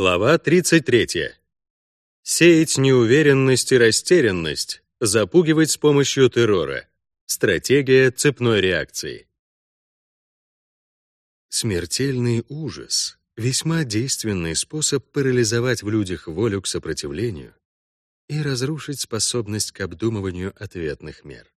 Глава 33. Сеять неуверенность и растерянность, запугивать с помощью террора. Стратегия цепной реакции. Смертельный ужас — весьма действенный способ парализовать в людях волю к сопротивлению и разрушить способность к обдумыванию ответных мер.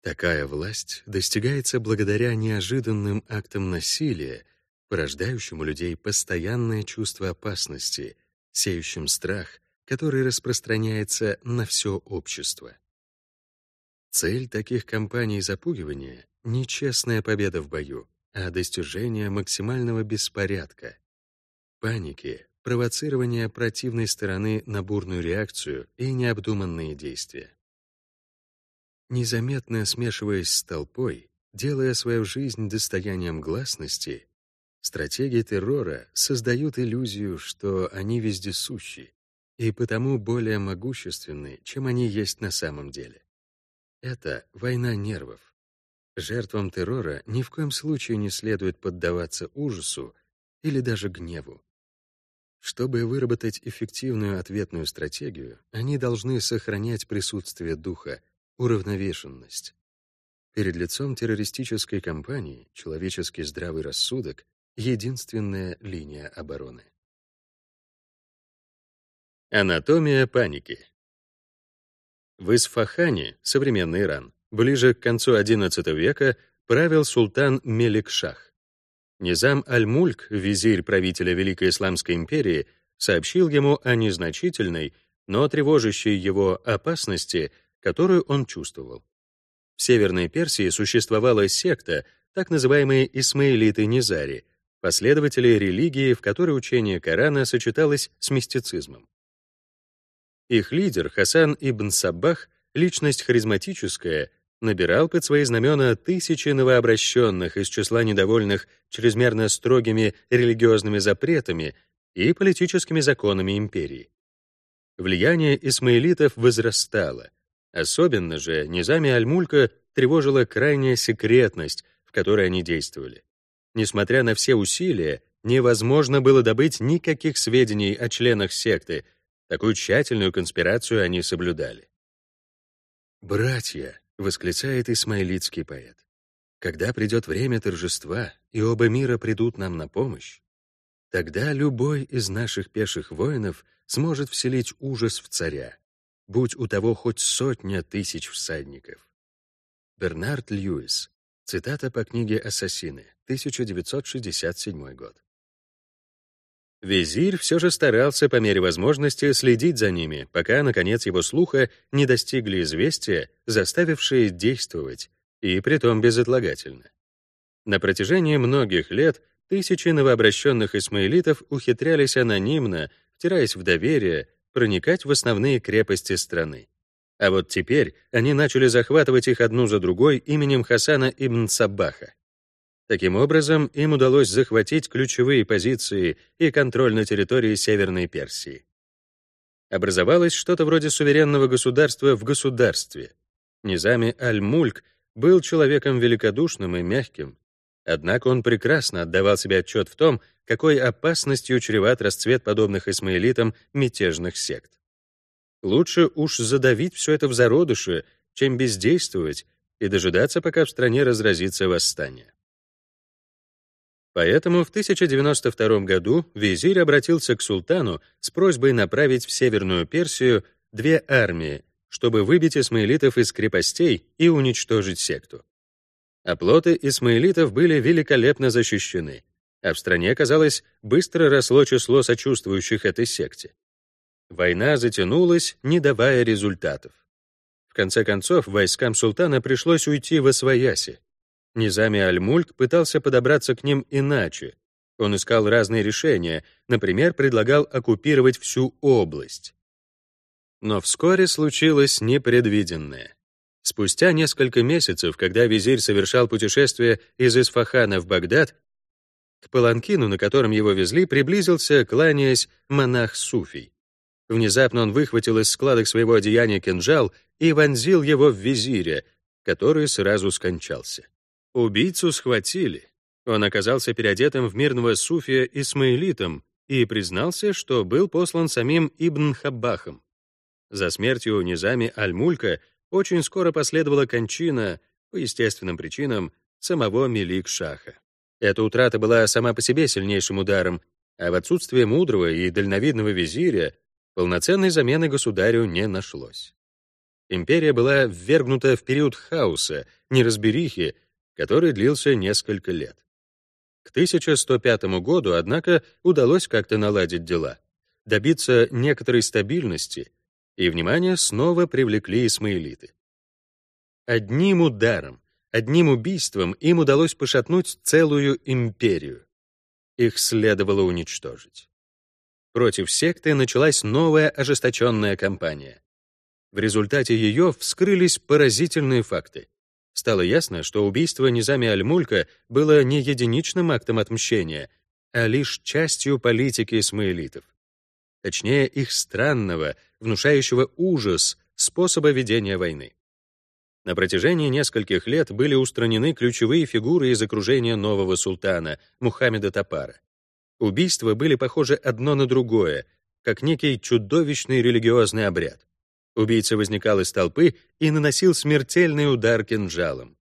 Такая власть достигается благодаря неожиданным актам насилия, порождающим у людей постоянное чувство опасности, сеющим страх, который распространяется на все общество. Цель таких кампаний запугивания — не честная победа в бою, а достижение максимального беспорядка, паники, провоцирование противной стороны на бурную реакцию и необдуманные действия. Незаметно смешиваясь с толпой, делая свою жизнь достоянием гласности, Стратегии террора создают иллюзию, что они вездесущи и потому более могущественны, чем они есть на самом деле. Это война нервов. Жертвам террора ни в коем случае не следует поддаваться ужасу или даже гневу. Чтобы выработать эффективную ответную стратегию, они должны сохранять присутствие духа, уравновешенность. Перед лицом террористической кампании человеческий здравый рассудок единственная линия обороны. Анатомия паники. В Исфахане, современный Иран, ближе к концу XI века правил султан Мелик-Шах. Низам Аль-Мульк, визирь правителя Великой Исламской империи, сообщил ему о незначительной, но тревожащей его опасности, которую он чувствовал. В Северной Персии существовала секта, так называемые Исмаилиты-Низари — последователи религии, в которой учение Корана сочеталось с мистицизмом. Их лидер Хасан ибн Саббах, личность харизматическая, набирал под свои знамена тысячи новообращенных из числа недовольных чрезмерно строгими религиозными запретами и политическими законами империи. Влияние исмаилитов возрастало. Особенно же низами Аль-Мулька тревожила крайняя секретность, в которой они действовали. Несмотря на все усилия, невозможно было добыть никаких сведений о членах секты. Такую тщательную конспирацию они соблюдали. «Братья», — восклицает исмаилитский поэт, «когда придет время торжества, и оба мира придут нам на помощь, тогда любой из наших пеших воинов сможет вселить ужас в царя, будь у того хоть сотня тысяч всадников». Бернард Льюис, Цитата по книге «Ассасины», 1967 год. Визирь все же старался по мере возможности следить за ними, пока, наконец, его слуха не достигли известия, заставившие действовать, и притом безотлагательно. На протяжении многих лет тысячи новообращенных исмаилитов ухитрялись анонимно, втираясь в доверие, проникать в основные крепости страны. А вот теперь они начали захватывать их одну за другой именем Хасана ибн Саббаха. Таким образом, им удалось захватить ключевые позиции и контроль на территории Северной Персии. Образовалось что-то вроде суверенного государства в государстве. Низами Аль-Мульк был человеком великодушным и мягким, однако он прекрасно отдавал себе отчет в том, какой опасностью чреват расцвет подобных исмаилитам мятежных сект. Лучше уж задавить все это в зародыше, чем бездействовать и дожидаться, пока в стране разразится восстание. Поэтому в 1092 году визирь обратился к султану с просьбой направить в Северную Персию две армии, чтобы выбить исмаилитов из крепостей и уничтожить секту. Оплоты исмаилитов были великолепно защищены, а в стране, казалось, быстро росло число сочувствующих этой секте. Война затянулась, не давая результатов. В конце концов, войскам султана пришлось уйти во свояси. Низами Аль-Мульк пытался подобраться к ним иначе. Он искал разные решения, например, предлагал оккупировать всю область. Но вскоре случилось непредвиденное. Спустя несколько месяцев, когда визирь совершал путешествие из Исфахана в Багдад, к паланкину, на котором его везли, приблизился, кланяясь, монах Суфий. Внезапно он выхватил из складок своего одеяния кинжал и вонзил его в визиря, который сразу скончался. Убийцу схватили. Он оказался переодетым в мирного суфия Исмаилитом, и признался, что был послан самим Ибн Хаббахом. За смертью Низами Аль-Мулька очень скоро последовала кончина, по естественным причинам, самого Мелик-Шаха. Эта утрата была сама по себе сильнейшим ударом, а в отсутствие мудрого и дальновидного визиря полноценной замены государю не нашлось. Империя была ввергнута в период хаоса, неразберихи, который длился несколько лет. К 1105 году, однако, удалось как-то наладить дела, добиться некоторой стабильности, и внимание снова привлекли исмаилиты. Одним ударом, одним убийством им удалось пошатнуть целую империю. Их следовало уничтожить. Против секты началась новая ожесточенная кампания. В результате ее вскрылись поразительные факты. Стало ясно, что убийство Низами Аль-Мулька было не единичным актом отмщения, а лишь частью политики исмаилитов. Точнее, их странного, внушающего ужас способа ведения войны. На протяжении нескольких лет были устранены ключевые фигуры из окружения нового султана, Мухаммеда Тапара. Убийства были похожи одно на другое, как некий чудовищный религиозный обряд. Убийца возникал из толпы и наносил смертельный удар кинжалом.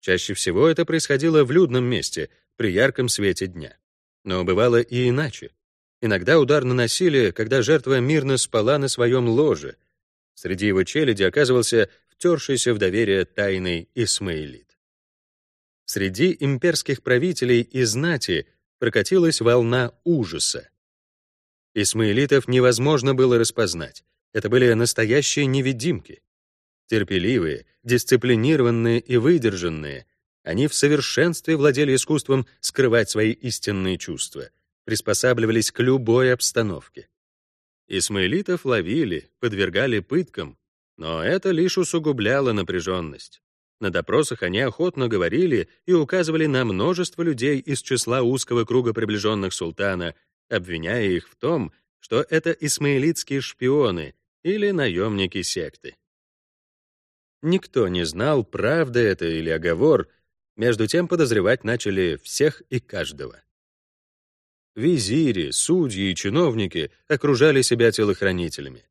Чаще всего это происходило в людном месте, при ярком свете дня. Но бывало и иначе. Иногда удар наносили, когда жертва мирно спала на своем ложе. Среди его челяди оказывался втершийся в доверие тайный Исмаилит. Среди имперских правителей и знати прокатилась волна ужаса. Исмаилитов невозможно было распознать. Это были настоящие невидимки. Терпеливые, дисциплинированные и выдержанные, они в совершенстве владели искусством скрывать свои истинные чувства, приспосабливались к любой обстановке. Исмаилитов ловили, подвергали пыткам, но это лишь усугубляло напряженность. На допросах они охотно говорили и указывали на множество людей из числа узкого круга приближенных султана, обвиняя их в том, что это исмаилитские шпионы или наемники секты. Никто не знал, правда это или оговор, между тем подозревать начали всех и каждого. Визири, судьи и чиновники окружали себя телохранителями.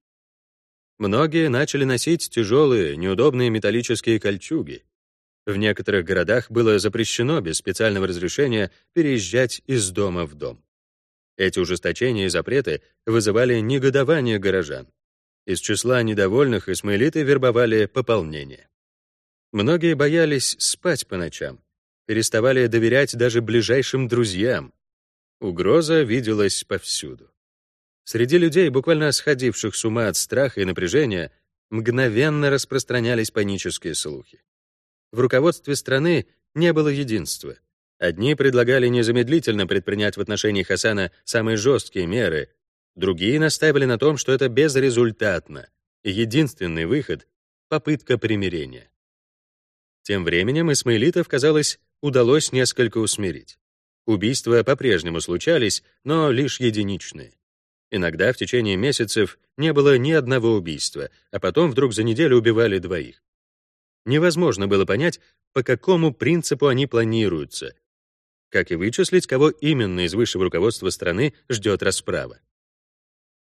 Многие начали носить тяжелые, неудобные металлические кольчуги. В некоторых городах было запрещено без специального разрешения переезжать из дома в дом. Эти ужесточения и запреты вызывали негодование горожан. Из числа недовольных исмаилиты вербовали пополнение. Многие боялись спать по ночам, переставали доверять даже ближайшим друзьям. Угроза виделась повсюду. Среди людей, буквально сходивших с ума от страха и напряжения, мгновенно распространялись панические слухи. В руководстве страны не было единства. Одни предлагали незамедлительно предпринять в отношении Хасана самые жесткие меры, другие настаивали на том, что это безрезультатно, единственный выход — попытка примирения. Тем временем исмаилитов, казалось, удалось несколько усмирить. Убийства по-прежнему случались, но лишь единичные. Иногда в течение месяцев не было ни одного убийства, а потом вдруг за неделю убивали двоих. Невозможно было понять, по какому принципу они планируются, как и вычислить, кого именно из высшего руководства страны ждет расправа.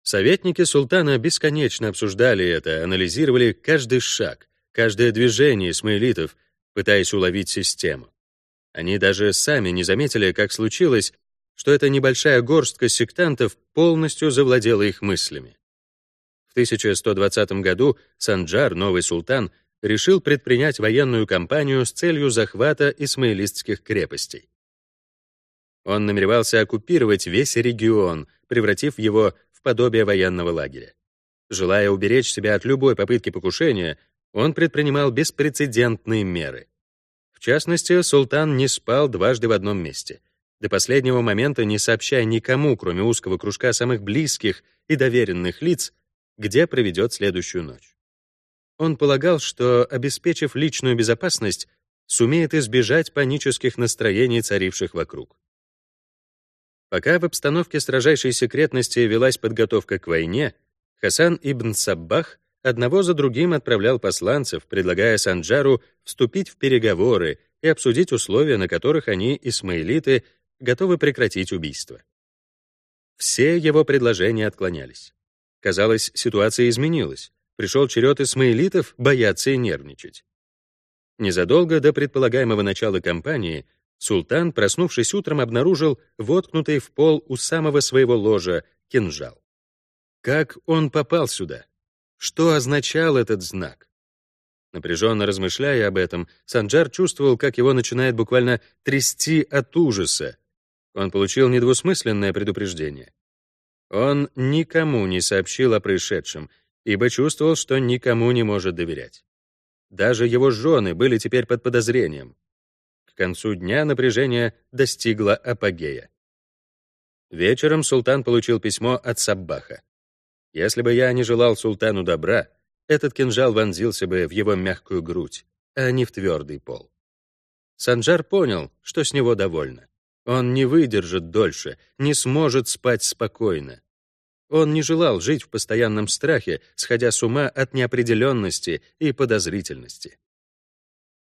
Советники султана бесконечно обсуждали это, анализировали каждый шаг, каждое движение исмаилитов, пытаясь уловить систему. Они даже сами не заметили, как случилось, что эта небольшая горстка сектантов полностью завладела их мыслями. В 1120 году Санджар, новый султан, решил предпринять военную кампанию с целью захвата исмаилистских крепостей. Он намеревался оккупировать весь регион, превратив его подобие военного лагеря. Желая уберечь себя от любой попытки покушения, он предпринимал беспрецедентные меры. В частности, султан не спал дважды в одном месте — до последнего момента не сообщая никому, кроме узкого кружка самых близких и доверенных лиц, где проведет следующую ночь. Он полагал, что, обеспечив личную безопасность, сумеет избежать панических настроений, царивших вокруг. Пока в обстановке строжайшей секретности велась подготовка к войне, Хасан ибн Саббах одного за другим отправлял посланцев, предлагая Санджару вступить в переговоры и обсудить условия, на которых они, исмаилиты, готовы прекратить убийство. Все его предложения отклонялись. Казалось, ситуация изменилась. Пришел черед исмаилитов бояться и нервничать. Незадолго до предполагаемого начала кампании султан, проснувшись утром, обнаружил воткнутый в пол у самого своего ложа кинжал. Как он попал сюда? Что означал этот знак? Напряженно размышляя об этом, Санджар чувствовал, как его начинает буквально трясти от ужаса. Он получил недвусмысленное предупреждение. Он никому не сообщил о происшедшем, ибо чувствовал, что никому не может доверять. Даже его жены были теперь под подозрением. Концу дня напряжение достигло апогея. Вечером султан получил письмо от Саббаха. «Если бы я не желал султану добра, этот кинжал вонзился бы в его мягкую грудь, а не в твердый пол». Санджар понял, что с него довольно. Он не выдержит дольше, не сможет спать спокойно. Он не желал жить в постоянном страхе, сходя с ума от неопределенности и подозрительности.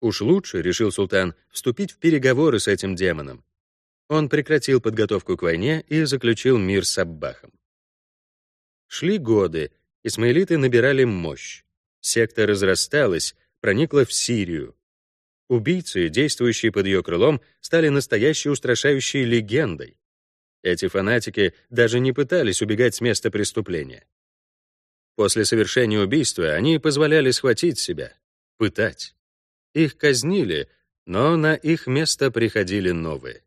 Уж лучше, решил султан, вступить в переговоры с этим демоном. Он прекратил подготовку к войне и заключил мир с Аббахом. Шли годы, исмаилиты набирали мощь. Секта разрасталась, проникла в Сирию. Убийцы, действующие под ее крылом, стали настоящей устрашающей легендой. Эти фанатики даже не пытались убегать с места преступления. После совершения убийства они позволяли схватить себя, пытать. Их казнили, но на их место приходили новые.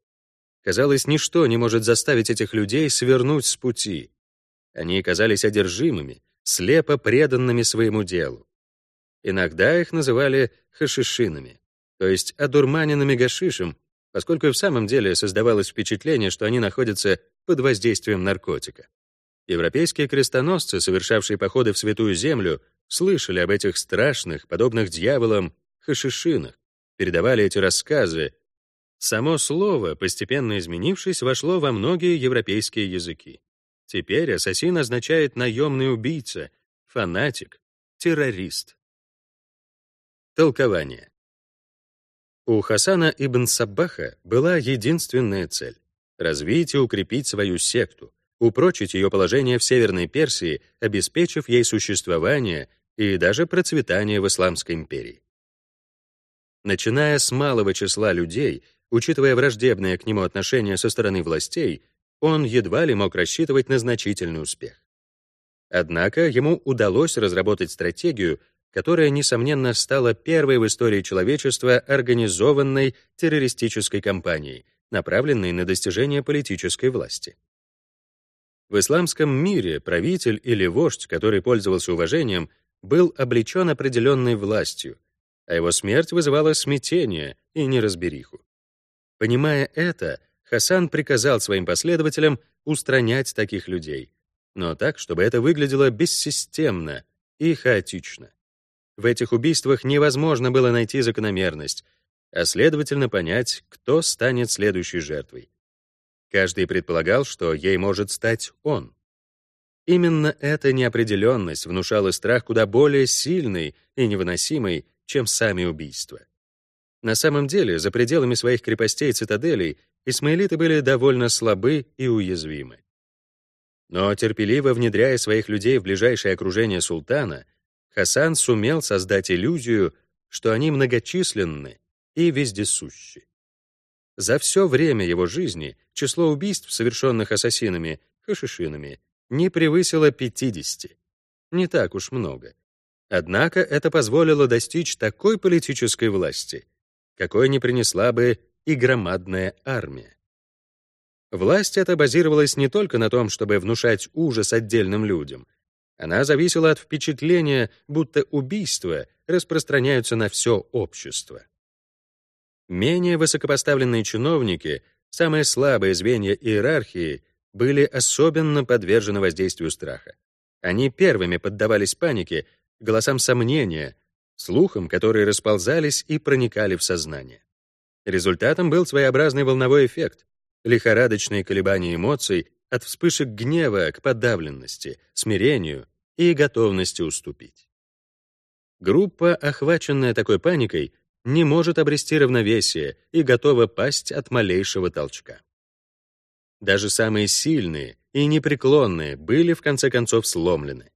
Казалось, ничто не может заставить этих людей свернуть с пути. Они казались одержимыми, слепо преданными своему делу. Иногда их называли хашишинами, то есть одурманенными гашишем, поскольку в самом деле создавалось впечатление, что они находятся под воздействием наркотика. Европейские крестоносцы, совершавшие походы в Святую Землю, слышали об этих страшных, подобных дьяволам, хашишинах, передавали эти рассказы. Само слово, постепенно изменившись, вошло во многие европейские языки. Теперь ассасин означает наемный убийца, фанатик, террорист. Толкование. У Хасана ибн Саббаха была единственная цель — развить и укрепить свою секту, упрочить ее положение в Северной Персии, обеспечив ей существование и даже процветание в Исламской империи. Начиная с малого числа людей, учитывая враждебное к нему отношение со стороны властей, он едва ли мог рассчитывать на значительный успех. Однако ему удалось разработать стратегию, которая, несомненно, стала первой в истории человечества организованной террористической кампанией, направленной на достижение политической власти. В исламском мире правитель или вождь, который пользовался уважением, был облечен определенной властью, а его смерть вызывала смятение и неразбериху. Понимая это, Хасан приказал своим последователям устранять таких людей, но так, чтобы это выглядело бессистемно и хаотично. В этих убийствах невозможно было найти закономерность, а следовательно понять, кто станет следующей жертвой. Каждый предполагал, что ей может стать он. Именно эта неопределенность внушала страх куда более сильный и невыносимый, чем сами убийства. На самом деле, за пределами своих крепостей и цитаделей исмаилиты были довольно слабы и уязвимы. Но терпеливо внедряя своих людей в ближайшее окружение султана, Хасан сумел создать иллюзию, что они многочисленны и вездесущи. За все время его жизни число убийств, совершенных ассасинами, хашишинами, не превысило 50. Не так уж много. Однако это позволило достичь такой политической власти, какой не принесла бы и громадная армия. Власть эта базировалась не только на том, чтобы внушать ужас отдельным людям, она зависела от впечатления, будто убийства распространяются на все общество. Менее высокопоставленные чиновники, самые слабые звенья иерархии, были особенно подвержены воздействию страха. Они первыми поддавались панике, голосам сомнения, слухам, которые расползались и проникали в сознание. Результатом был своеобразный волновой эффект, лихорадочные колебания эмоций от вспышек гнева к подавленности, смирению и готовности уступить. Группа, охваченная такой паникой, не может обрести равновесие и готова пасть от малейшего толчка. Даже самые сильные и непреклонные были в конце концов сломлены.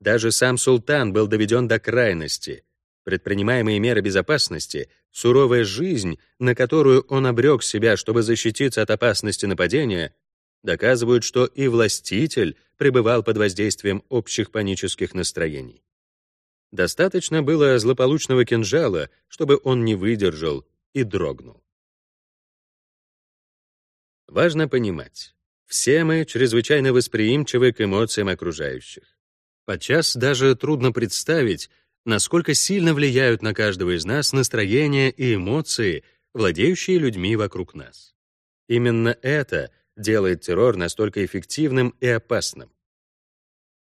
Даже сам султан был доведен до крайности. Предпринимаемые меры безопасности, суровая жизнь, на которую он обрек себя, чтобы защититься от опасности нападения, доказывают, что и властитель пребывал под воздействием общих панических настроений. Достаточно было злополучного кинжала, чтобы он не выдержал и дрогнул. Важно понимать, все мы чрезвычайно восприимчивы к эмоциям окружающих. Подчас даже трудно представить, насколько сильно влияют на каждого из нас настроения и эмоции, владеющие людьми вокруг нас. Именно это делает террор настолько эффективным и опасным.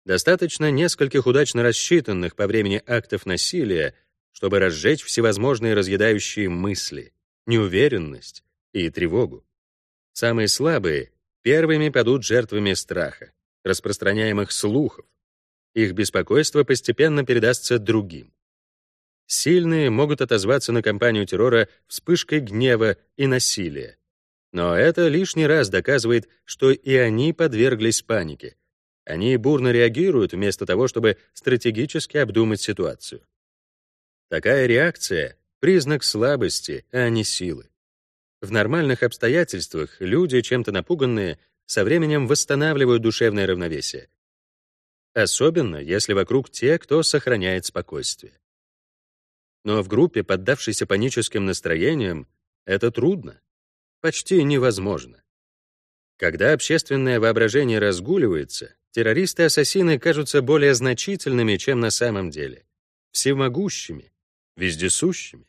Достаточно нескольких удачно рассчитанных по времени актов насилия, чтобы разжечь всевозможные разъедающие мысли, неуверенность и тревогу. Самые слабые первыми падут жертвами страха, распространяемых слухов, их беспокойство постепенно передастся другим. Сильные могут отозваться на кампанию террора вспышкой гнева и насилия. Но это лишний раз доказывает, что и они подверглись панике. Они бурно реагируют вместо того, чтобы стратегически обдумать ситуацию. Такая реакция — признак слабости, а не силы. В нормальных обстоятельствах люди, чем-то напуганные, со временем восстанавливают душевное равновесие, особенно если вокруг те, кто сохраняет спокойствие. Но в группе, поддавшейся паническим настроениям, это трудно, почти невозможно. Когда общественное воображение разгуливается, террористы-ассасины кажутся более значительными, чем на самом деле, всемогущими, вездесущими.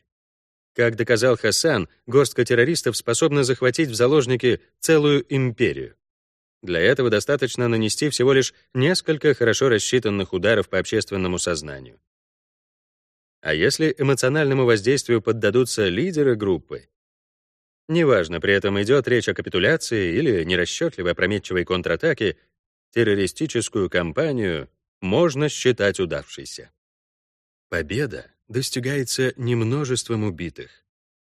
Как доказал Хасан, горстка террористов способна захватить в заложники целую империю. Для этого достаточно нанести всего лишь несколько хорошо рассчитанных ударов по общественному сознанию. А если эмоциональному воздействию поддадутся лидеры группы, неважно, при этом идет речь о капитуляции или нерасчетливой опрометчивой контратаке, террористическую кампанию можно считать удавшейся. Победа достигается не множеством убитых,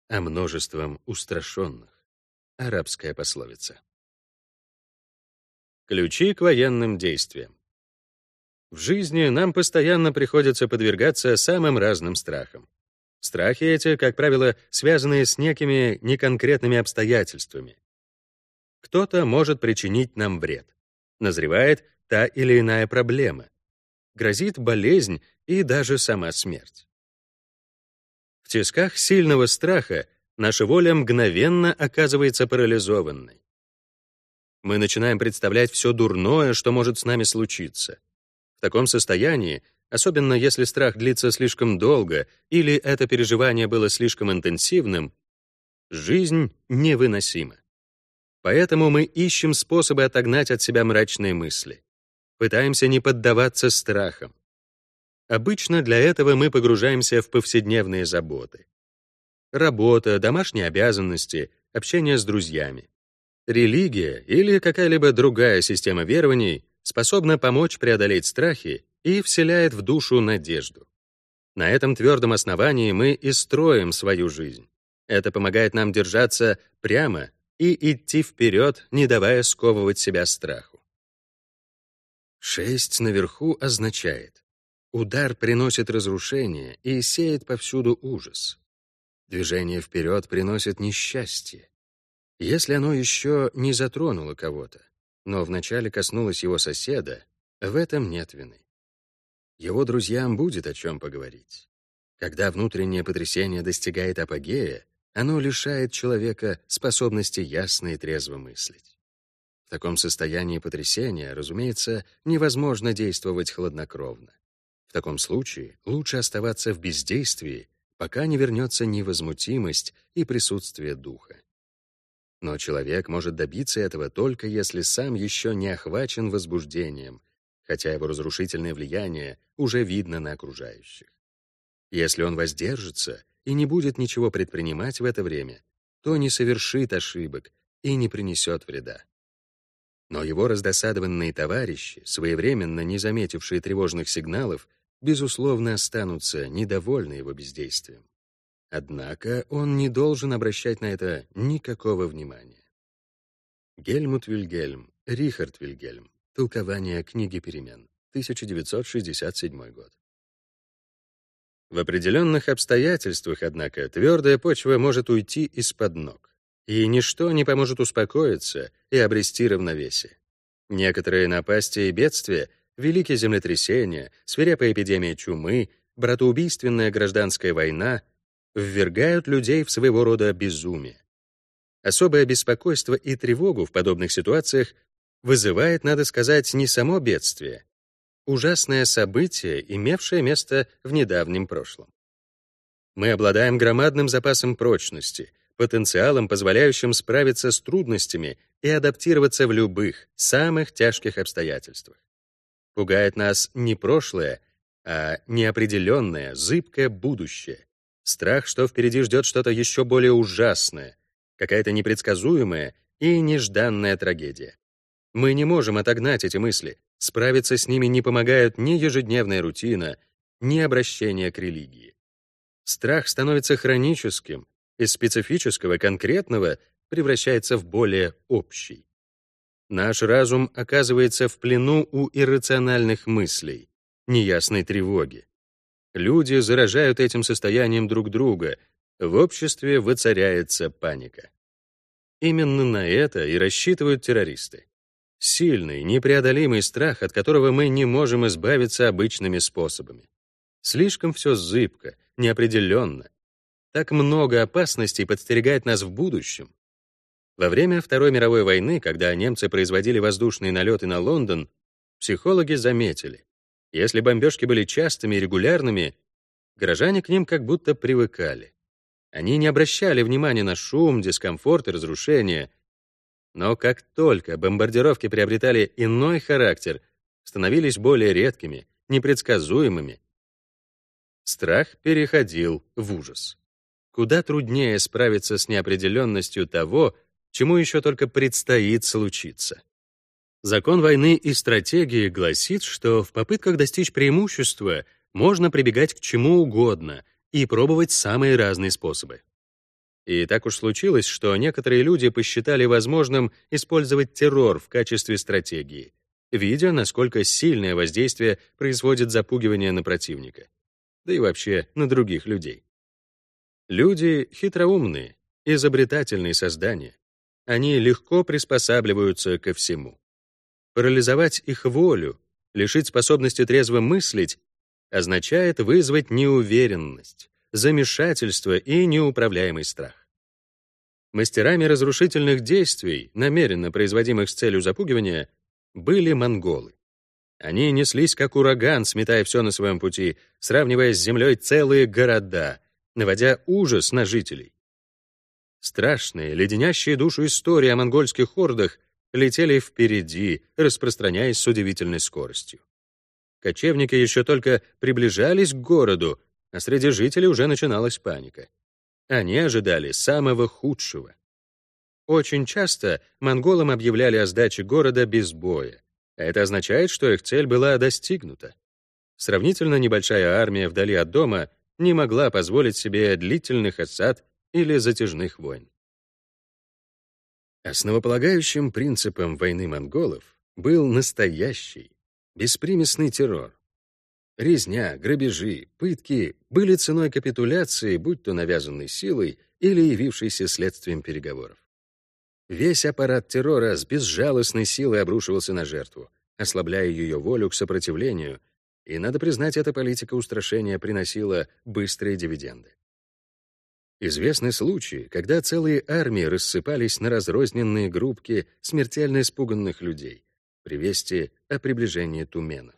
а множеством устрашенных. Арабская пословица. Ключи к военным действиям. В жизни нам постоянно приходится подвергаться самым разным страхам. Страхи эти, как правило, связаны с некими неконкретными обстоятельствами. Кто-то может причинить нам вред. Назревает та или иная проблема. Грозит болезнь и даже сама смерть. В тисках сильного страха наша воля мгновенно оказывается парализованной мы начинаем представлять все дурное, что может с нами случиться. В таком состоянии, особенно если страх длится слишком долго или это переживание было слишком интенсивным, жизнь невыносима. Поэтому мы ищем способы отогнать от себя мрачные мысли. Пытаемся не поддаваться страхам. Обычно для этого мы погружаемся в повседневные заботы. Работа, домашние обязанности, общение с друзьями. Религия или какая-либо другая система верований способна помочь преодолеть страхи и вселяет в душу надежду. На этом твердом основании мы и строим свою жизнь. Это помогает нам держаться прямо и идти вперед, не давая сковывать себя страху. Шесть наверху означает удар приносит разрушение и сеет повсюду ужас. Движение вперед приносит несчастье. Если оно еще не затронуло кого-то, но вначале коснулось его соседа, в этом нет вины. Его друзьям будет о чем поговорить. Когда внутреннее потрясение достигает апогея, оно лишает человека способности ясно и трезво мыслить. В таком состоянии потрясения, разумеется, невозможно действовать хладнокровно. В таком случае лучше оставаться в бездействии, пока не вернется невозмутимость и присутствие духа. Но человек может добиться этого только если сам еще не охвачен возбуждением, хотя его разрушительное влияние уже видно на окружающих. Если он воздержится и не будет ничего предпринимать в это время, то не совершит ошибок и не принесет вреда. Но его раздосадованные товарищи, своевременно не заметившие тревожных сигналов, безусловно, останутся недовольны его бездействием. Однако он не должен обращать на это никакого внимания. Гельмут Вильгельм, Рихард Вильгельм. Толкование книги перемен. 1967 год. В определенных обстоятельствах, однако, твердая почва может уйти из-под ног, и ничто не поможет успокоиться и обрести равновесие. Некоторые напасти и бедствия, великие землетрясения, свирепая эпидемия чумы, братоубийственная гражданская война ввергают людей в своего рода безумие. Особое беспокойство и тревогу в подобных ситуациях вызывает, надо сказать, не само бедствие, ужасное событие, имевшее место в недавнем прошлом. Мы обладаем громадным запасом прочности, потенциалом, позволяющим справиться с трудностями и адаптироваться в любых, самых тяжких обстоятельствах. Пугает нас не прошлое, а неопределенное, зыбкое будущее. Страх, что впереди ждет что-то еще более ужасное, какая-то непредсказуемая и нежданная трагедия. Мы не можем отогнать эти мысли, справиться с ними не помогают ни ежедневная рутина, ни обращение к религии. Страх становится хроническим, из специфического, конкретного превращается в более общий. Наш разум оказывается в плену у иррациональных мыслей, неясной тревоги. Люди заражают этим состоянием друг друга, в обществе воцаряется паника. Именно на это и рассчитывают террористы. Сильный, непреодолимый страх, от которого мы не можем избавиться обычными способами. Слишком все зыбко, неопределенно. Так много опасностей подстерегает нас в будущем. Во время Второй мировой войны, когда немцы производили воздушные налеты на Лондон, психологи заметили, если бомбежки были частыми и регулярными, горожане к ним как будто привыкали. Они не обращали внимания на шум, дискомфорт и разрушение, но как только бомбардировки приобретали иной характер, становились более редкими, непредсказуемыми, страх переходил в ужас. Куда труднее справиться с неопределенностью того, чему еще только предстоит случиться. Закон войны и стратегии гласит, что в попытках достичь преимущества можно прибегать к чему угодно и пробовать самые разные способы. И так уж случилось, что некоторые люди посчитали возможным использовать террор в качестве стратегии, видя, насколько сильное воздействие производит запугивание на противника, да и вообще на других людей. Люди хитроумные, изобретательные создания. Они легко приспосабливаются ко всему. Парализовать их волю, лишить способности трезво мыслить, означает вызвать неуверенность, замешательство и неуправляемый страх. Мастерами разрушительных действий, намеренно производимых с целью запугивания, были монголы. Они неслись как ураган, сметая все на своем пути, сравнивая с землей целые города, наводя ужас на жителей. Страшные, леденящие душу истории о монгольских хордах летели впереди, распространяясь с удивительной скоростью. Кочевники еще только приближались к городу, а среди жителей уже начиналась паника. Они ожидали самого худшего. Очень часто монголам объявляли о сдаче города без боя. Это означает, что их цель была достигнута. Сравнительно небольшая армия вдали от дома не могла позволить себе длительных осад или затяжных войн. Основополагающим принципом войны монголов был настоящий, беспримесный террор. Резня, грабежи, пытки были ценой капитуляции, будь то навязанной силой или явившейся следствием переговоров. Весь аппарат террора с безжалостной силой обрушивался на жертву, ослабляя ее волю к сопротивлению, и, надо признать, эта политика устрашения приносила быстрые дивиденды. Известны случаи, когда целые армии рассыпались на разрозненные группки смертельно испуганных людей при вести о приближении туменов.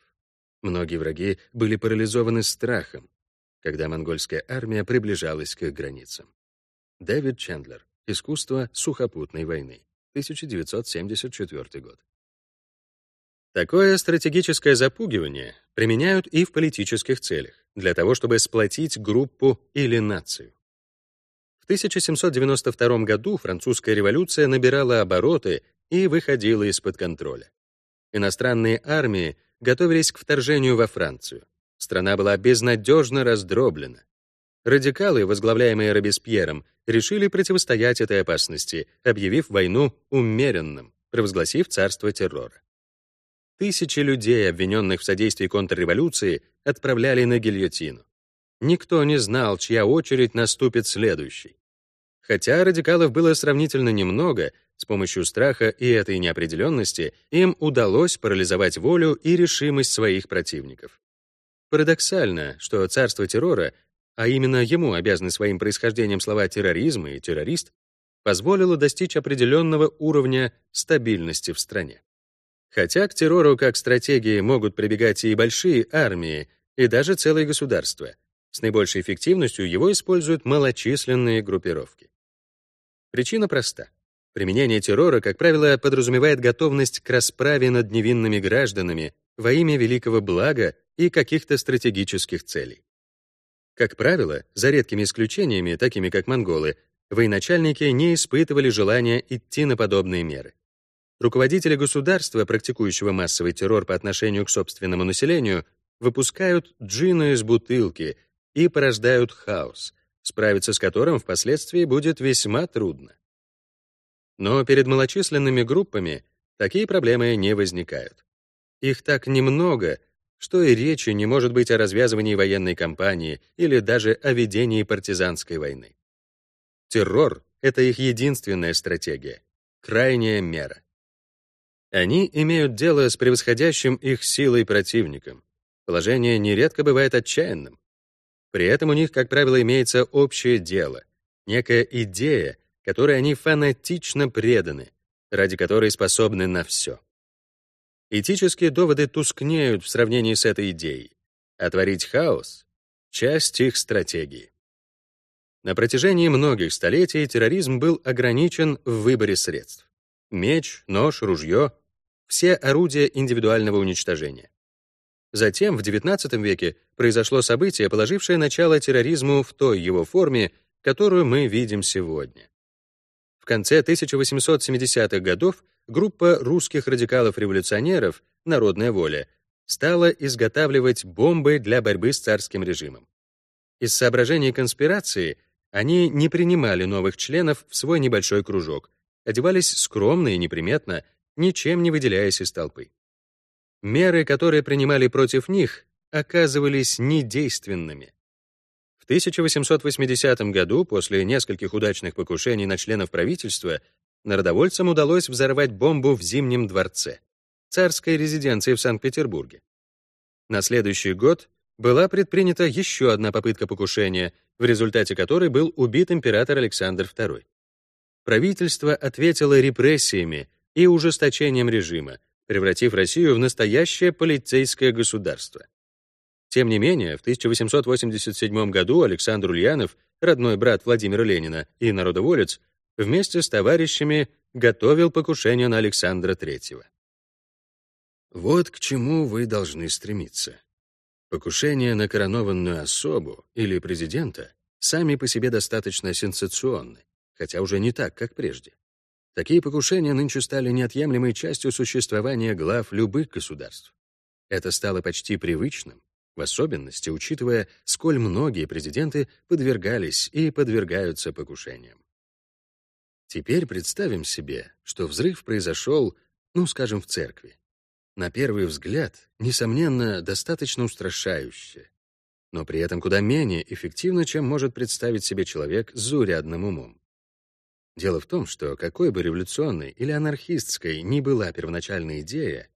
Многие враги были парализованы страхом, когда монгольская армия приближалась к их границам. Дэвид Чендлер. Искусство сухопутной войны. 1974 год. Такое стратегическое запугивание применяют и в политических целях, для того, чтобы сплотить группу или нацию. В 1792 году французская революция набирала обороты и выходила из-под контроля. Иностранные армии готовились к вторжению во Францию. Страна была безнадежно раздроблена. Радикалы, возглавляемые Робеспьером, решили противостоять этой опасности, объявив войну умеренным, провозгласив царство террора. Тысячи людей, обвиненных в содействии контрреволюции, отправляли на гильотину. Никто не знал, чья очередь наступит следующей. Хотя радикалов было сравнительно немного, с помощью страха и этой неопределенности им удалось парализовать волю и решимость своих противников. Парадоксально, что царство террора, а именно ему обязаны своим происхождением слова «терроризм» и «террорист», позволило достичь определенного уровня стабильности в стране. Хотя к террору как стратегии могут прибегать и большие армии, и даже целые государства, с наибольшей эффективностью его используют малочисленные группировки. Причина проста. Применение террора, как правило, подразумевает готовность к расправе над невинными гражданами во имя великого блага и каких-то стратегических целей. Как правило, за редкими исключениями, такими как монголы, военачальники не испытывали желания идти на подобные меры. Руководители государства, практикующего массовый террор по отношению к собственному населению, выпускают джина из бутылки и порождают хаос, справиться с которым впоследствии будет весьма трудно. Но перед малочисленными группами такие проблемы не возникают. Их так немного, что и речи не может быть о развязывании военной кампании или даже о ведении партизанской войны. Террор — это их единственная стратегия, крайняя мера. Они имеют дело с превосходящим их силой противником. Положение нередко бывает отчаянным. При этом у них, как правило, имеется общее дело, некая идея, которой они фанатично преданы, ради которой способны на все. Этические доводы тускнеют в сравнении с этой идеей. А творить хаос — часть их стратегии. На протяжении многих столетий терроризм был ограничен в выборе средств. Меч, нож, ружье — все орудия индивидуального уничтожения. Затем, в XIX веке, произошло событие, положившее начало терроризму в той его форме, которую мы видим сегодня. В конце 1870-х годов группа русских радикалов-революционеров «Народная воля» стала изготавливать бомбы для борьбы с царским режимом. Из соображений конспирации они не принимали новых членов в свой небольшой кружок, одевались скромно и неприметно, ничем не выделяясь из толпы. Меры, которые принимали против них, оказывались недейственными. В 1880 году, после нескольких удачных покушений на членов правительства, народовольцам удалось взорвать бомбу в Зимнем дворце, царской резиденции в Санкт-Петербурге. На следующий год была предпринята еще одна попытка покушения, в результате которой был убит император Александр II. Правительство ответило репрессиями и ужесточением режима, превратив Россию в настоящее полицейское государство. Тем не менее, в 1887 году Александр Ульянов, родной брат Владимира Ленина и народоволец, вместе с товарищами готовил покушение на Александра III. Вот к чему вы должны стремиться. Покушения на коронованную особу или президента сами по себе достаточно сенсационны, хотя уже не так, как прежде. Такие покушения нынче стали неотъемлемой частью существования глав любых государств. Это стало почти привычным, в особенности учитывая, сколь многие президенты подвергались и подвергаются покушениям. Теперь представим себе, что взрыв произошел, ну, скажем, в церкви. На первый взгляд, несомненно, достаточно устрашающе, но при этом куда менее эффективно, чем может представить себе человек с заурядным умом. Дело в том, что какой бы революционной или анархистской ни была первоначальная идея,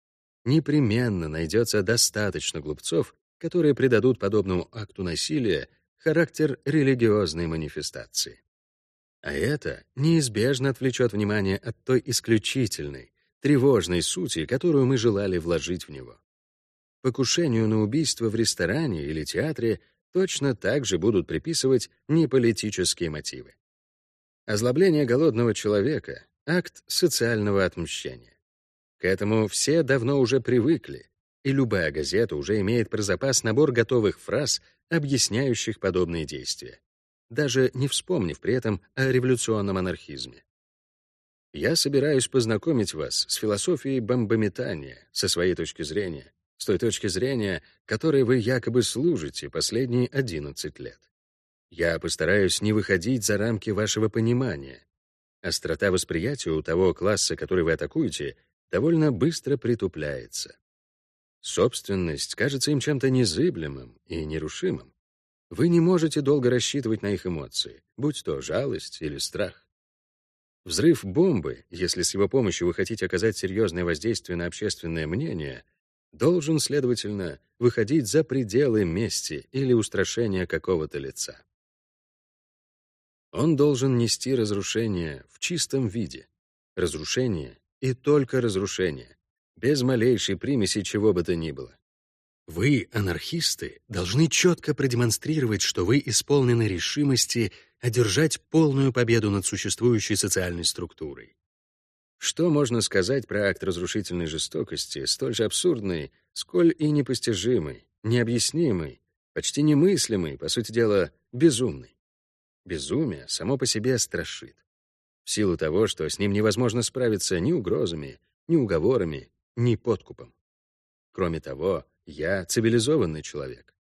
непременно найдется достаточно глупцов, которые придадут подобному акту насилия характер религиозной манифестации. А это неизбежно отвлечет внимание от той исключительной, тревожной сути, которую мы желали вложить в него. Покушению на убийство в ресторане или театре точно так же будут приписывать неполитические мотивы. Озлобление голодного человека — акт социального отмщения. К этому все давно уже привыкли, и любая газета уже имеет про запас набор готовых фраз, объясняющих подобные действия, даже не вспомнив при этом о революционном анархизме. Я собираюсь познакомить вас с философией бомбометания со своей точки зрения, с той точки зрения, которой вы якобы служите последние 11 лет. Я постараюсь не выходить за рамки вашего понимания. Острота восприятия у того класса, который вы атакуете, довольно быстро притупляется. Собственность кажется им чем-то незыблемым и нерушимым. Вы не можете долго рассчитывать на их эмоции, будь то жалость или страх. Взрыв бомбы, если с его помощью вы хотите оказать серьезное воздействие на общественное мнение, должен, следовательно, выходить за пределы мести или устрашения какого-то лица. Он должен нести разрушение в чистом виде. Разрушение и только разрушение, без малейшей примеси чего бы то ни было. Вы, анархисты, должны четко продемонстрировать, что вы исполнены решимости одержать полную победу над существующей социальной структурой. Что можно сказать про акт разрушительной жестокости, столь же абсурдный, сколь и непостижимый, необъяснимый, почти немыслимый, по сути дела, безумный? Безумие само по себе страшит. В силу того, что с ним невозможно справиться ни угрозами, ни уговорами, ни подкупом. Кроме того, я цивилизованный человек.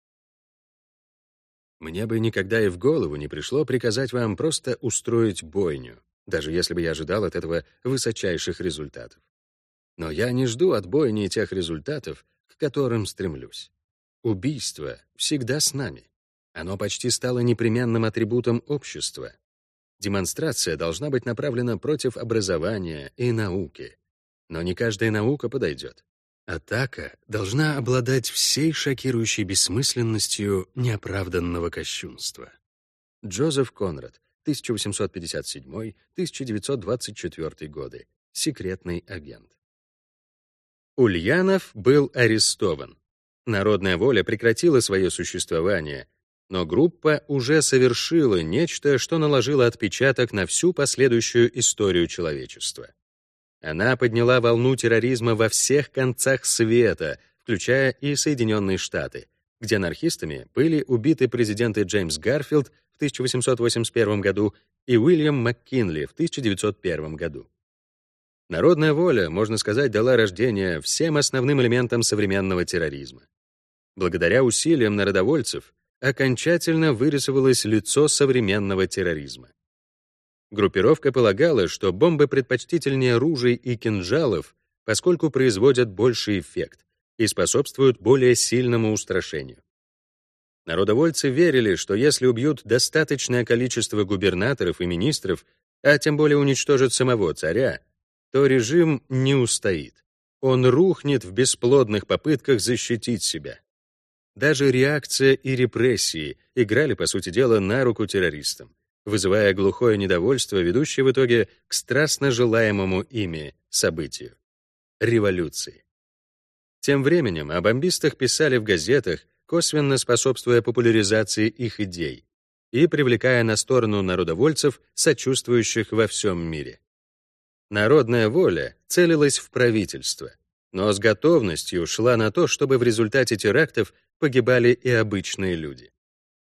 Мне бы никогда и в голову не пришло приказать вам просто устроить бойню, даже если бы я ожидал от этого высочайших результатов. Но я не жду от бойни тех результатов, к которым стремлюсь. Убийство всегда с нами. Оно почти стало непременным атрибутом общества. Демонстрация должна быть направлена против образования и науки. Но не каждая наука подойдет. Атака должна обладать всей шокирующей бессмысленностью неоправданного кощунства. Джозеф Конрад, 1857-1924 годы. Секретный агент. Ульянов был арестован. Народная воля прекратила свое существование, но группа уже совершила нечто, что наложило отпечаток на всю последующую историю человечества. Она подняла волну терроризма во всех концах света, включая и Соединенные Штаты, где анархистами были убиты президенты Джеймс Гарфилд в 1881 году и Уильям МакКинли в 1901 году. Народная воля, можно сказать, дала рождение всем основным элементам современного терроризма. Благодаря усилиям народовольцев окончательно вырисовалось лицо современного терроризма. Группировка полагала, что бомбы предпочтительнее ружей и кинжалов, поскольку производят больший эффект и способствуют более сильному устрашению. Народовольцы верили, что если убьют достаточное количество губернаторов и министров, а тем более уничтожат самого царя, то режим не устоит. Он рухнет в бесплодных попытках защитить себя. Даже реакция и репрессии играли, по сути дела, на руку террористам, вызывая глухое недовольство, ведущее в итоге к страстно желаемому ими событию — революции. Тем временем о бомбистах писали в газетах, косвенно способствуя популяризации их идей и привлекая на сторону народовольцев, сочувствующих во всем мире. Народная воля целилась в правительство, но с готовностью шла на то, чтобы в результате терактов погибали и обычные люди.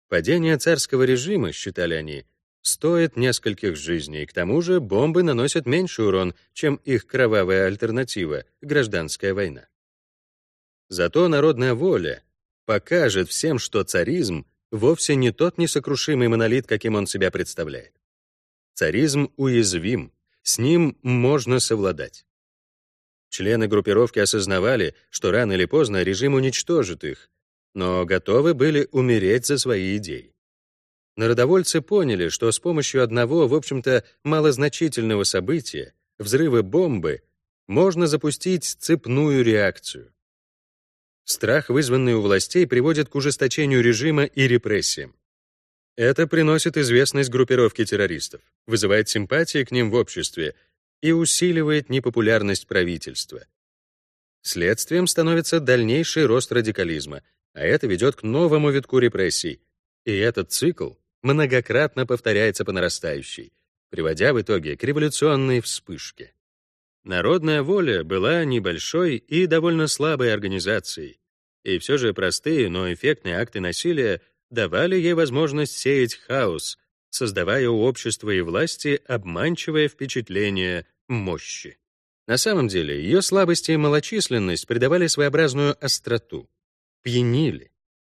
Падение царского режима, считали они, стоит нескольких жизней, к тому же бомбы наносят меньший урон, чем их кровавая альтернатива — гражданская война. Зато народная воля покажет всем, что царизм вовсе не тот несокрушимый монолит, каким он себя представляет. Царизм уязвим, с ним можно совладать. Члены группировки осознавали, что рано или поздно режим уничтожит их, но готовы были умереть за свои идеи. Народовольцы поняли, что с помощью одного, в общем-то, малозначительного события, взрыва бомбы, можно запустить цепную реакцию. Страх, вызванный у властей, приводит к ужесточению режима и репрессиям. Это приносит известность группировки террористов, вызывает симпатии к ним в обществе и усиливает непопулярность правительства. Следствием становится дальнейший рост радикализма, а это ведет к новому витку репрессий. И этот цикл многократно повторяется по нарастающей, приводя в итоге к революционной вспышке. Народная воля была небольшой и довольно слабой организацией, и все же простые, но эффектные акты насилия давали ей возможность сеять хаос, создавая у общества и власти обманчивое впечатление мощи. На самом деле, ее слабости и малочисленность придавали своеобразную остроту, пьянили.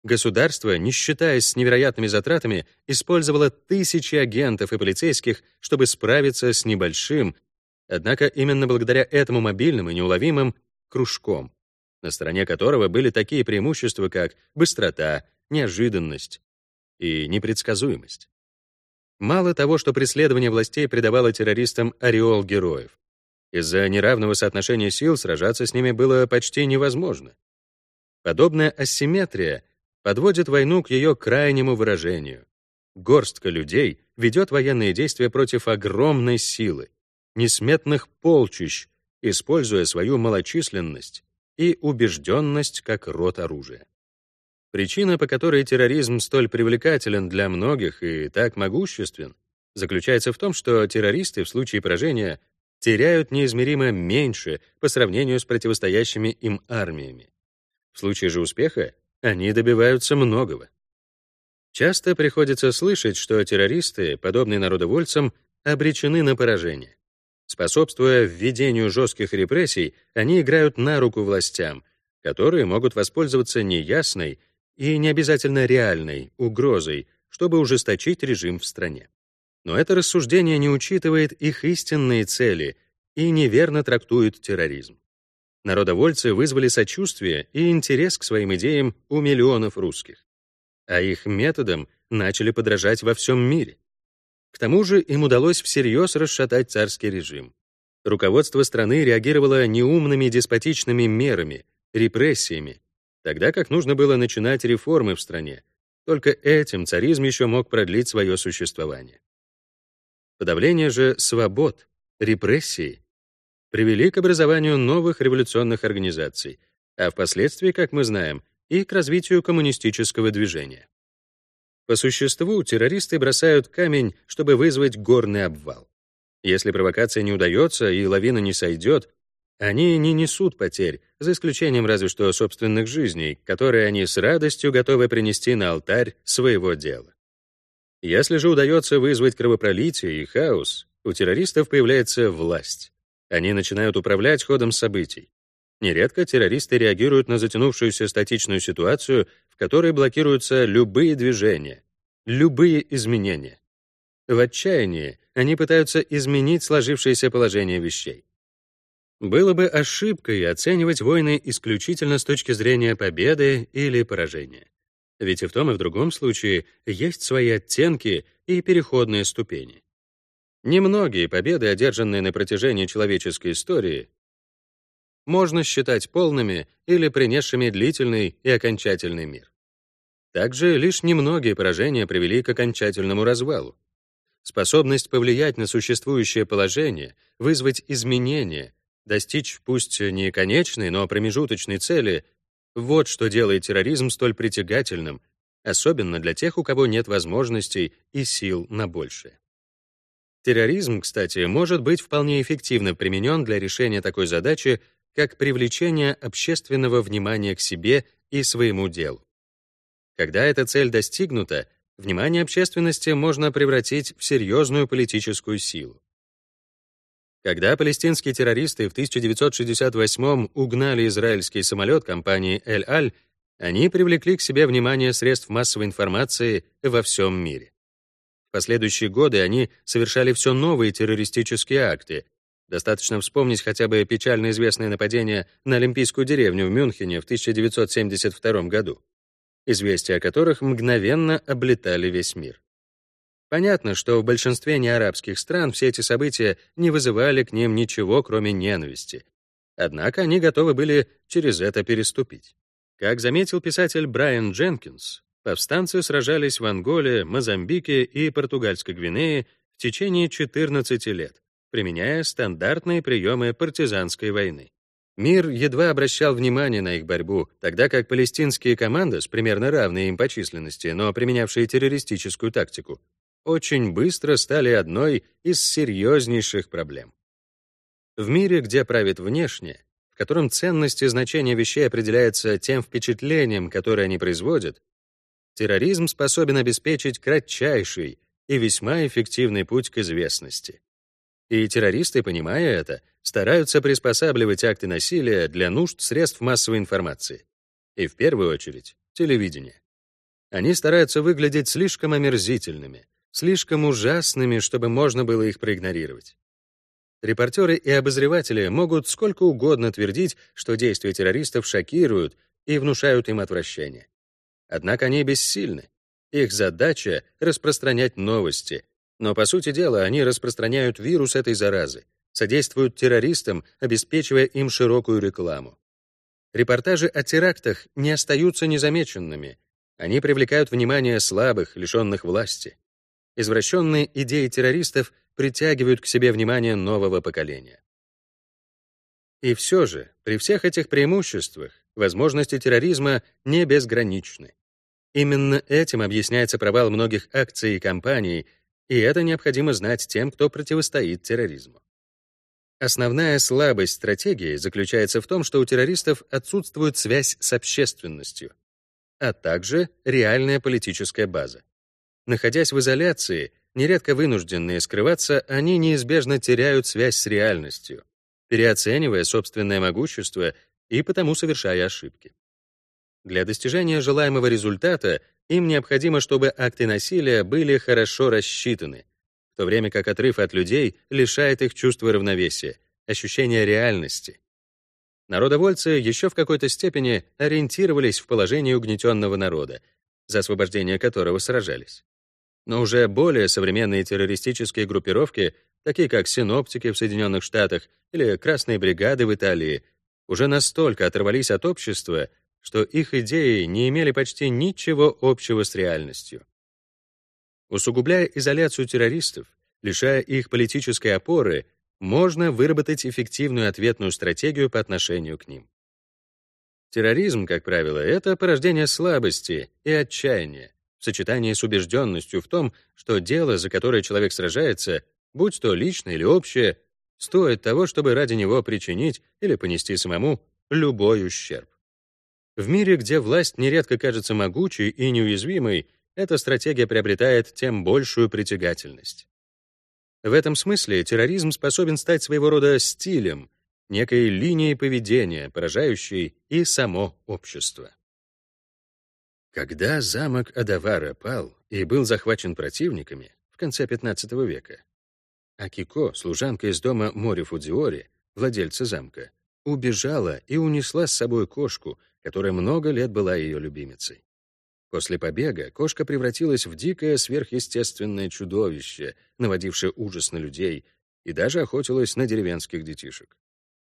Государство, не считаясь с невероятными затратами, использовало тысячи агентов и полицейских, чтобы справиться с небольшим, однако именно благодаря этому мобильным и неуловимым кружком, на стороне которого были такие преимущества, как быстрота, неожиданность и непредсказуемость. Мало того, что преследование властей придавало террористам ореол героев. Из-за неравного соотношения сил сражаться с ними было почти невозможно. Подобная асимметрия подводит войну к ее крайнему выражению. Горстка людей ведет военные действия против огромной силы, несметных полчищ, используя свою малочисленность и убежденность как род оружия. Причина, по которой терроризм столь привлекателен для многих и так могуществен, заключается в том, что террористы в случае поражения теряют неизмеримо меньше по сравнению с противостоящими им армиями. В случае же успеха они добиваются многого. Часто приходится слышать, что террористы, подобные народовольцам, обречены на поражение. Способствуя введению жестких репрессий, они играют на руку властям, которые могут воспользоваться неясной и не обязательно реальной угрозой, чтобы ужесточить режим в стране. Но это рассуждение не учитывает их истинные цели и неверно трактует терроризм. Народовольцы вызвали сочувствие и интерес к своим идеям у миллионов русских. А их методам начали подражать во всем мире. К тому же им удалось всерьез расшатать царский режим. Руководство страны реагировало неумными деспотичными мерами, репрессиями, тогда как нужно было начинать реформы в стране. Только этим царизм еще мог продлить свое существование. Подавление же свобод, репрессии привели к образованию новых революционных организаций, а впоследствии, как мы знаем, и к развитию коммунистического движения. По существу террористы бросают камень, чтобы вызвать горный обвал. Если провокация не удается и лавина не сойдет, они не несут потерь, за исключением разве что собственных жизней, которые они с радостью готовы принести на алтарь своего дела. Если же удается вызвать кровопролитие и хаос, у террористов появляется власть. Они начинают управлять ходом событий. Нередко террористы реагируют на затянувшуюся статичную ситуацию, в которой блокируются любые движения, любые изменения. В отчаянии они пытаются изменить сложившееся положение вещей. Было бы ошибкой оценивать войны исключительно с точки зрения победы или поражения. Ведь и в том, и в другом случае есть свои оттенки и переходные ступени. Немногие победы, одержанные на протяжении человеческой истории, можно считать полными или принесшими длительный и окончательный мир. Также лишь немногие поражения привели к окончательному развалу. Способность повлиять на существующее положение, вызвать изменения, Достичь пусть не конечной, но промежуточной цели — вот что делает терроризм столь притягательным, особенно для тех, у кого нет возможностей и сил на большее. Терроризм, кстати, может быть вполне эффективно применен для решения такой задачи, как привлечение общественного внимания к себе и своему делу. Когда эта цель достигнута, внимание общественности можно превратить в серьезную политическую силу. Когда палестинские террористы в 1968 угнали израильский самолет компании «Эль-Аль», они привлекли к себе внимание средств массовой информации во всем мире. В последующие годы они совершали все новые террористические акты. Достаточно вспомнить хотя бы печально известное нападение на Олимпийскую деревню в Мюнхене в 1972 году, известия о которых мгновенно облетали весь мир. Понятно, что в большинстве неарабских стран все эти события не вызывали к ним ничего, кроме ненависти. Однако они готовы были через это переступить. Как заметил писатель Брайан Дженкинс, повстанцы сражались в Анголе, Мозамбике и Португальской Гвинее в течение 14 лет, применяя стандартные приемы партизанской войны. Мир едва обращал внимание на их борьбу, тогда как палестинские команды, примерно равные им по численности, но применявшие террористическую тактику, очень быстро стали одной из серьезнейших проблем. В мире, где правит внешне, в котором ценность и значение вещей определяется тем впечатлением, которое они производят, терроризм способен обеспечить кратчайший и весьма эффективный путь к известности. И террористы, понимая это, стараются приспосабливать акты насилия для нужд средств массовой информации, и в первую очередь телевидения. Они стараются выглядеть слишком омерзительными, слишком ужасными, чтобы можно было их проигнорировать. Репортеры и обозреватели могут сколько угодно твердить, что действия террористов шокируют и внушают им отвращение. Однако они бессильны. Их задача — распространять новости, но, по сути дела, они распространяют вирус этой заразы, содействуют террористам, обеспечивая им широкую рекламу. Репортажи о терактах не остаются незамеченными. Они привлекают внимание слабых, лишенных власти. Извращенные идеи террористов притягивают к себе внимание нового поколения. И все же, при всех этих преимуществах, возможности терроризма не безграничны. Именно этим объясняется провал многих акций и кампаний, и это необходимо знать тем, кто противостоит терроризму. Основная слабость стратегии заключается в том, что у террористов отсутствует связь с общественностью, а также реальная политическая база. Находясь в изоляции, нередко вынужденные скрываться, они неизбежно теряют связь с реальностью, переоценивая собственное могущество и потому совершая ошибки. Для достижения желаемого результата им необходимо, чтобы акты насилия были хорошо рассчитаны, в то время как отрыв от людей лишает их чувства равновесия, ощущения реальности. Народовольцы еще в какой-то степени ориентировались в положении угнетенного народа, за освобождение которого сражались. Но уже более современные террористические группировки, такие как синоптики в Соединенных Штатах или красные бригады в Италии, уже настолько оторвались от общества, что их идеи не имели почти ничего общего с реальностью. Усугубляя изоляцию террористов, лишая их политической опоры, можно выработать эффективную ответную стратегию по отношению к ним. Терроризм, как правило, это порождение слабости и отчаяния, в сочетании с убежденностью в том, что дело, за которое человек сражается, будь то личное или общее, стоит того, чтобы ради него причинить или понести самому любой ущерб. В мире, где власть нередко кажется могучей и неуязвимой, эта стратегия приобретает тем большую притягательность. В этом смысле терроризм способен стать своего рода стилем, некой линией поведения, поражающей и само общество. Когда замок Адавара пал и был захвачен противниками в конце XV века, Акико, служанка из дома Мори Фудзиори, владельца замка, убежала и унесла с собой кошку, которая много лет была ее любимицей. После побега кошка превратилась в дикое сверхъестественное чудовище, наводившее ужас на людей, и даже охотилась на деревенских детишек.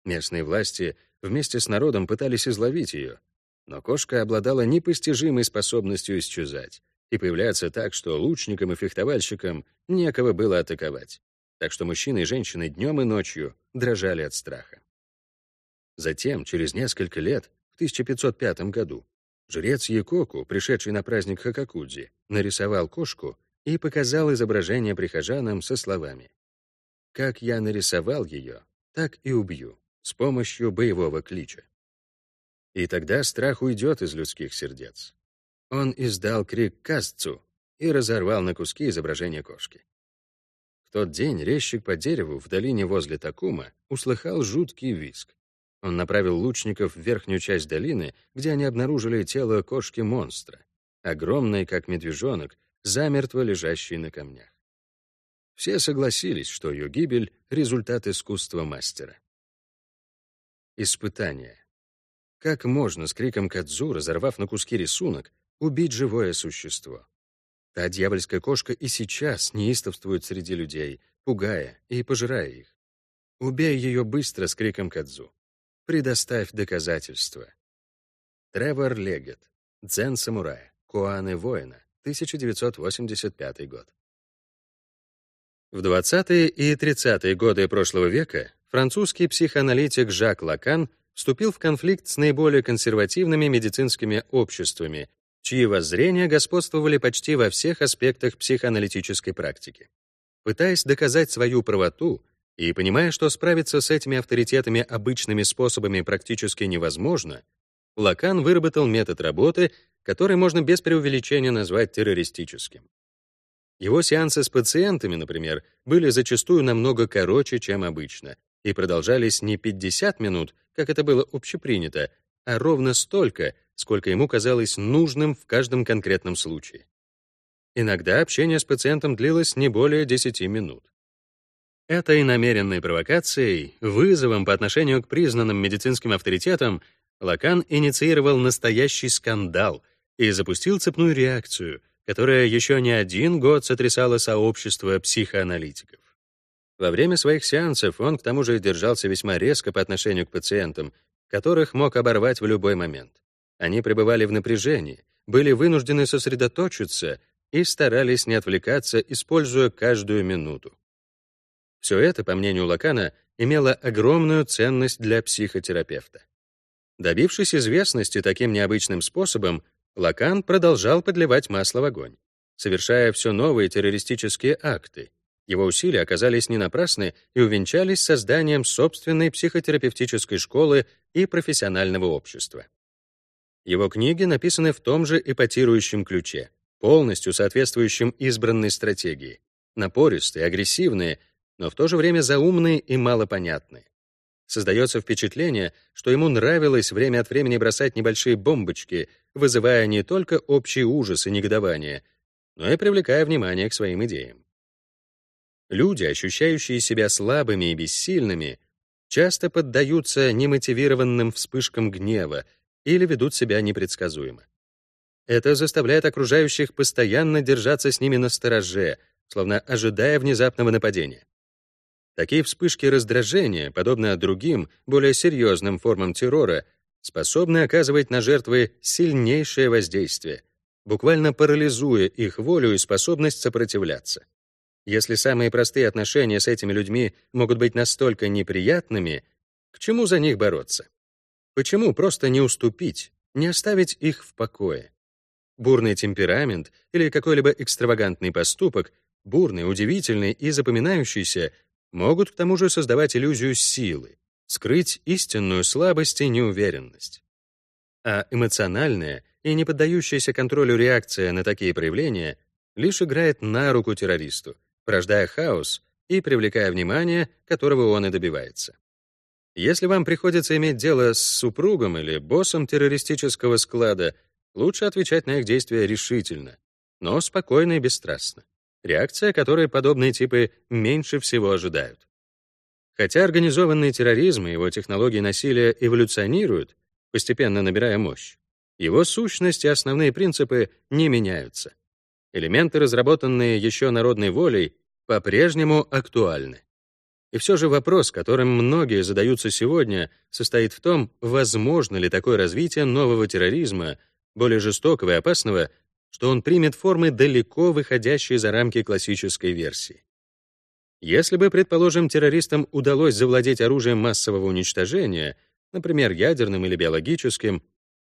Местные власти вместе с народом пытались изловить ее, но кошка обладала непостижимой способностью исчезать и появляться так, что лучникам и фехтовальщикам некого было атаковать. Так что мужчины и женщины днем и ночью дрожали от страха. Затем, через несколько лет, 1505 году, жрец Якоку, пришедший на праздник Хакакудзи, нарисовал кошку и показал изображение прихожанам со словами «Как я нарисовал ее, так и убью» с помощью боевого клича. И тогда страх уйдет из людских сердец. Он издал крик «Касцу» и разорвал на куски изображение кошки. В тот день резчик по дереву в долине возле Такума услыхал жуткий визг. Он направил лучников в верхнюю часть долины, где они обнаружили тело кошки-монстра, огромной, как медвежонок, замертво лежащей на камнях. Все согласились, что ее гибель — результат искусства мастера. Испытание. Как можно с криком «Кадзу», разорвав на куски рисунок, убить живое существо? Та дьявольская кошка и сейчас неистовствует среди людей, пугая и пожирая их. Убей ее быстро с криком «Кадзу». Предоставь доказательства. Тревор Легет. Дзен самурая. Куаны воина. 1985 год. В 20-е и 30-е годы прошлого века французский психоаналитик Жак Лакан вступил в конфликт с наиболее консервативными медицинскими обществами, чьи воззрения господствовали почти во всех аспектах психоаналитической практики. Пытаясь доказать свою правоту и понимая, что справиться с этими авторитетами обычными способами практически невозможно, Лакан выработал метод работы, который можно без преувеличения назвать террористическим. Его сеансы с пациентами, например, были зачастую намного короче, чем обычно, и продолжались не 50 минут, как это было общепринято, а ровно столько, сколько ему казалось нужным в каждом конкретном случае. Иногда общение с пациентом длилось не более 10 минут. Этой намеренной провокацией, вызовом по отношению к признанным медицинским авторитетам, Лакан инициировал настоящий скандал и запустил цепную реакцию, которая еще не один год сотрясала сообщество психоаналитиков. Во время своих сеансов он к тому же держался весьма резко по отношению к пациентам, которых мог оборвать в любой момент. Они пребывали в напряжении, были вынуждены сосредоточиться и старались не отвлекаться, используя каждую минуту. Все это, по мнению Лакана, имело огромную ценность для психотерапевта. Добившись известности таким необычным способом, Лакан продолжал подливать масло в огонь, совершая все новые террористические акты. Его усилия оказались не напрасны и увенчались созданием собственной психотерапевтической школы и профессионального общества. Его книги написаны в том же эпатирующем ключе, полностью соответствующем избранной стратегии, напористые, агрессивные, но в то же время заумные и малопонятные. Создается впечатление, что ему нравилось время от времени бросать небольшие бомбочки, вызывая не только общий ужас и негодование, но и привлекая внимание к своим идеям. Люди, ощущающие себя слабыми и бессильными, часто поддаются немотивированным вспышкам гнева или ведут себя непредсказуемо. Это заставляет окружающих постоянно держаться с ними на стороже, словно ожидая внезапного нападения. Такие вспышки раздражения, подобно другим, более серьезным формам террора, способны оказывать на жертвы сильнейшее воздействие, буквально парализуя их волю и способность сопротивляться. Если самые простые отношения с этими людьми могут быть настолько неприятными, к чему за них бороться? Почему просто не уступить, не оставить их в покое? Бурный темперамент или какой-либо экстравагантный поступок, бурный, удивительный и запоминающийся, могут к тому же создавать иллюзию силы, скрыть истинную слабость и неуверенность. А эмоциональная и не поддающаяся контролю реакция на такие проявления лишь играет на руку террористу, порождая хаос и привлекая внимание, которого он и добивается. Если вам приходится иметь дело с супругом или боссом террористического склада, лучше отвечать на их действия решительно, но спокойно и бесстрастно реакция которой подобные типы меньше всего ожидают. Хотя организованный терроризм и его технологии насилия эволюционируют, постепенно набирая мощь, его сущность и основные принципы не меняются. Элементы, разработанные еще народной волей, по-прежнему актуальны. И все же вопрос, которым многие задаются сегодня, состоит в том, возможно ли такое развитие нового терроризма, более жестокого и опасного, что он примет формы, далеко выходящие за рамки классической версии. Если бы, предположим, террористам удалось завладеть оружием массового уничтожения, например, ядерным или биологическим,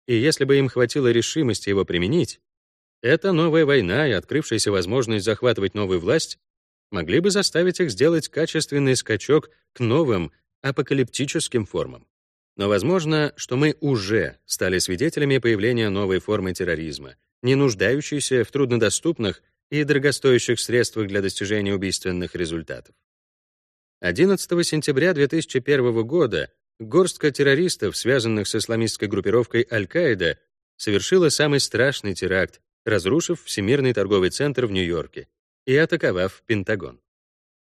и если бы им хватило решимости его применить, эта новая война и открывшаяся возможность захватывать новую власть могли бы заставить их сделать качественный скачок к новым апокалиптическим формам. Но возможно, что мы уже стали свидетелями появления новой формы терроризма — не нуждающийся в труднодоступных и дорогостоящих средствах для достижения убийственных результатов. 11 сентября 2001 года горстка террористов, связанных с исламистской группировкой Аль-Каида, совершила самый страшный теракт, разрушив Всемирный торговый центр в Нью-Йорке и атаковав Пентагон.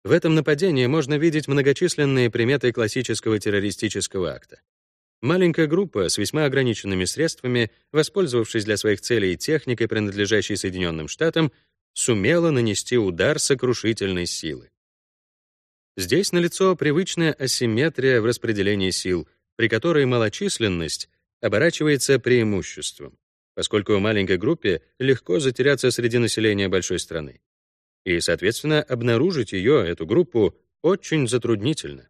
В этом нападении можно видеть многочисленные приметы классического террористического акта. Маленькая группа с весьма ограниченными средствами, воспользовавшись для своих целей техникой, принадлежащей Соединенным Штатам, сумела нанести удар сокрушительной силы. Здесь налицо привычная асимметрия в распределении сил, при которой малочисленность оборачивается преимуществом, поскольку маленькой группе легко затеряться среди населения большой страны. И, соответственно, обнаружить ее, эту группу, очень затруднительно.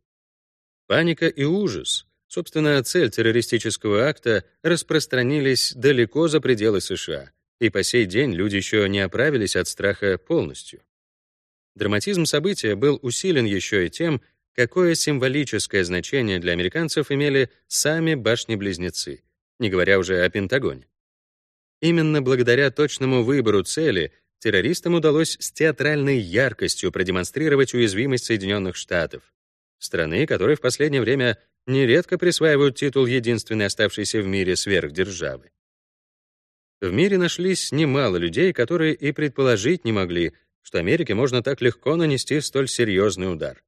Паника и ужас Собственно, цель террористического акта распространились далеко за пределы США, и по сей день люди еще не оправились от страха полностью. Драматизм события был усилен еще и тем, какое символическое значение для американцев имели сами башни-близнецы, не говоря уже о Пентагоне. Именно благодаря точному выбору цели террористам удалось с театральной яркостью продемонстрировать уязвимость Соединенных Штатов, страны, которая в последнее время нередко присваивают титул единственной оставшейся в мире сверхдержавы. В мире нашлись немало людей, которые и предположить не могли, что Америке можно так легко нанести столь серьезный удар.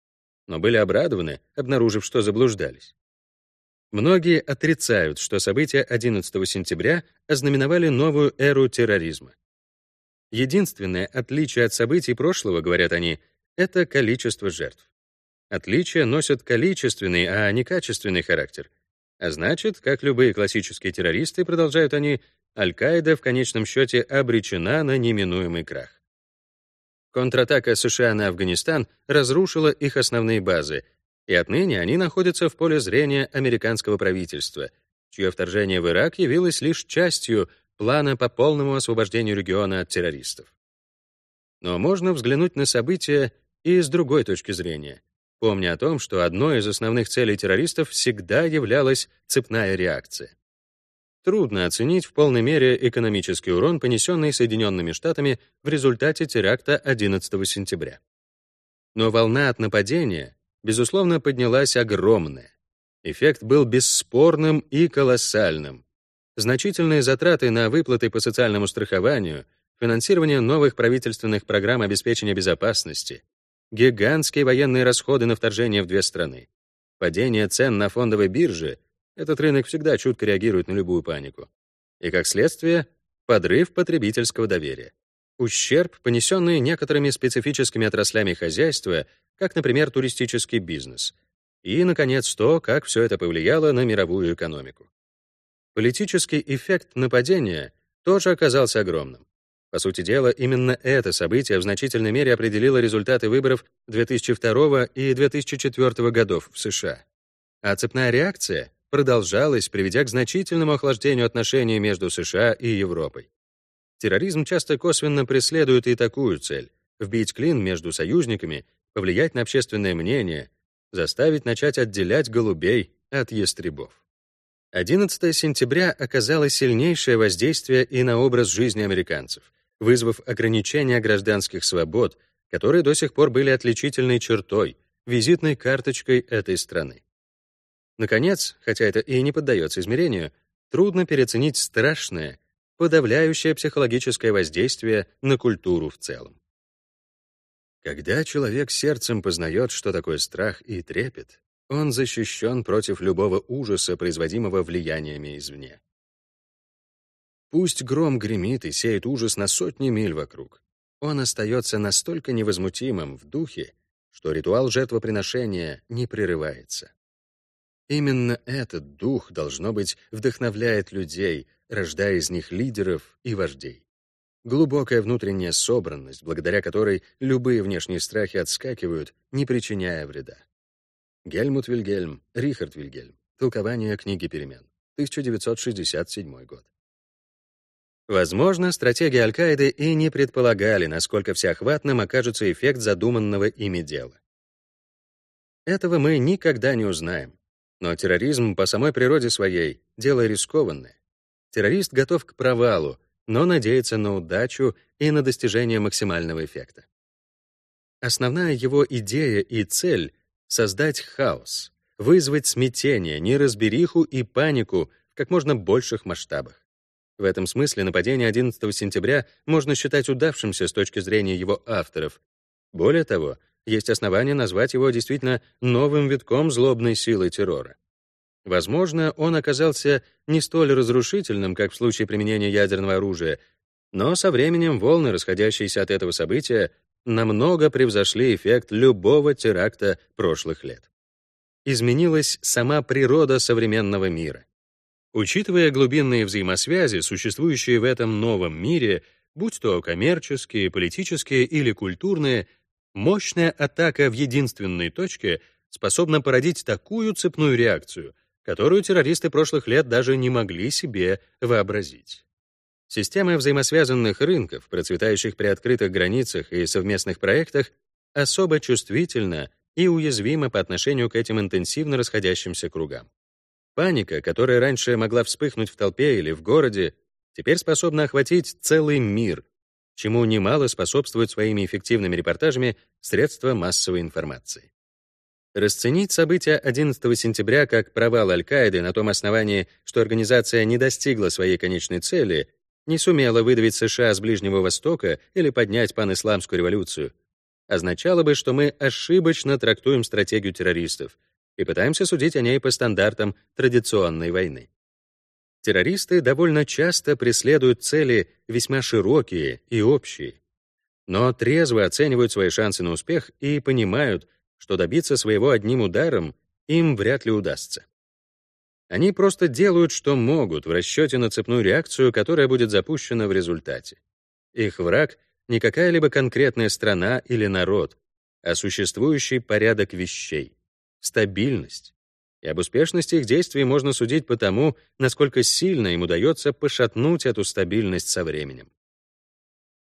Но были обрадованы, обнаружив, что заблуждались. Многие отрицают, что события 11 сентября ознаменовали новую эру терроризма. Единственное отличие от событий прошлого, говорят они, это количество жертв. Отличия носят количественный, а не качественный характер. А значит, как любые классические террористы, продолжают они, Аль-Каида в конечном счете обречена на неминуемый крах. Контратака США на Афганистан разрушила их основные базы, и отныне они находятся в поле зрения американского правительства, чье вторжение в Ирак явилось лишь частью плана по полному освобождению региона от террористов. Но можно взглянуть на события и с другой точки зрения, помня о том, что одной из основных целей террористов всегда являлась цепная реакция. Трудно оценить в полной мере экономический урон, понесенный Соединенными Штатами в результате теракта 11 сентября. Но волна от нападения безусловно, поднялась огромная. Эффект был бесспорным и колоссальным. Значительные затраты на выплаты по социальному страхованию, финансирование новых правительственных программ обеспечения безопасности, гигантские военные расходы на вторжение в две страны, падение цен на фондовой бирже — этот рынок всегда чутко реагирует на любую панику. И, как следствие, подрыв потребительского доверия. Ущерб, понесенный некоторыми специфическими отраслями хозяйства, как, например, туристический бизнес. И, наконец, то, как все это повлияло на мировую экономику. Политический эффект нападения тоже оказался огромным. По сути дела, именно это событие в значительной мере определило результаты выборов 2002 и 2004 годов в США. А цепная реакция продолжалась, приведя к значительному охлаждению отношений между США и Европой. Терроризм часто косвенно преследует и такую цель — вбить клин между союзниками повлиять на общественное мнение, заставить начать отделять голубей от ястребов. 11 сентября оказало сильнейшее воздействие и на образ жизни американцев, вызвав ограничения гражданских свобод, которые до сих пор были отличительной чертой, визитной карточкой этой страны. Наконец, хотя это и не поддается измерению, трудно переоценить страшное, подавляющее психологическое воздействие на культуру в целом. Когда человек сердцем познает, что такое страх и трепет, он защищен против любого ужаса, производимого влияниями извне. Пусть гром гремит и сеет ужас на сотни миль вокруг, он остается настолько невозмутимым в духе, что ритуал жертвоприношения не прерывается. Именно этот дух, должно быть, вдохновляет людей, рождая из них лидеров и вождей. Глубокая внутренняя собранность, благодаря которой любые внешние страхи отскакивают, не причиняя вреда. Гельмут Вильгельм, Рихард Вильгельм. Толкование книги перемен. 1967 год. Возможно, стратегии Аль-Каиды и не предполагали, насколько всеохватным окажется эффект задуманного ими дела. Этого мы никогда не узнаем. Но терроризм по самой природе своей — дело рискованное. Террорист готов к провалу, но надеется на удачу и на достижение максимального эффекта. Основная его идея и цель — создать хаос, вызвать смятение, неразбериху и панику в как можно больших масштабах. В этом смысле нападение 11 сентября можно считать удавшимся с точки зрения его авторов. Более того, есть основания назвать его действительно новым витком злобной силы террора. Возможно, он оказался не столь разрушительным, как в случае применения ядерного оружия, но со временем волны, расходящиеся от этого события, намного превзошли эффект любого теракта прошлых лет. Изменилась сама природа современного мира. Учитывая глубинные взаимосвязи, существующие в этом новом мире, будь то коммерческие, политические или культурные, мощная атака в единственной точке способна породить такую цепную реакцию, которую террористы прошлых лет даже не могли себе вообразить. Система взаимосвязанных рынков, процветающих при открытых границах и совместных проектах, особо чувствительна и уязвима по отношению к этим интенсивно расходящимся кругам. Паника, которая раньше могла вспыхнуть в толпе или в городе, теперь способна охватить целый мир, чему немало способствуют своими эффективными репортажами средства массовой информации. Расценить события 11 сентября как провал Аль-Каиды на том основании, что организация не достигла своей конечной цели, не сумела выдавить США с Ближнего Востока или поднять панисламскую революцию, означало бы, что мы ошибочно трактуем стратегию террористов и пытаемся судить о ней по стандартам традиционной войны. Террористы довольно часто преследуют цели весьма широкие и общие, но трезво оценивают свои шансы на успех и понимают, что добиться своего одним ударом им вряд ли удастся. Они просто делают, что могут, в расчете на цепную реакцию, которая будет запущена в результате. Их враг — не какая-либо конкретная страна или народ, а существующий порядок вещей, стабильность. И об успешности их действий можно судить по тому, насколько сильно им удается пошатнуть эту стабильность со временем.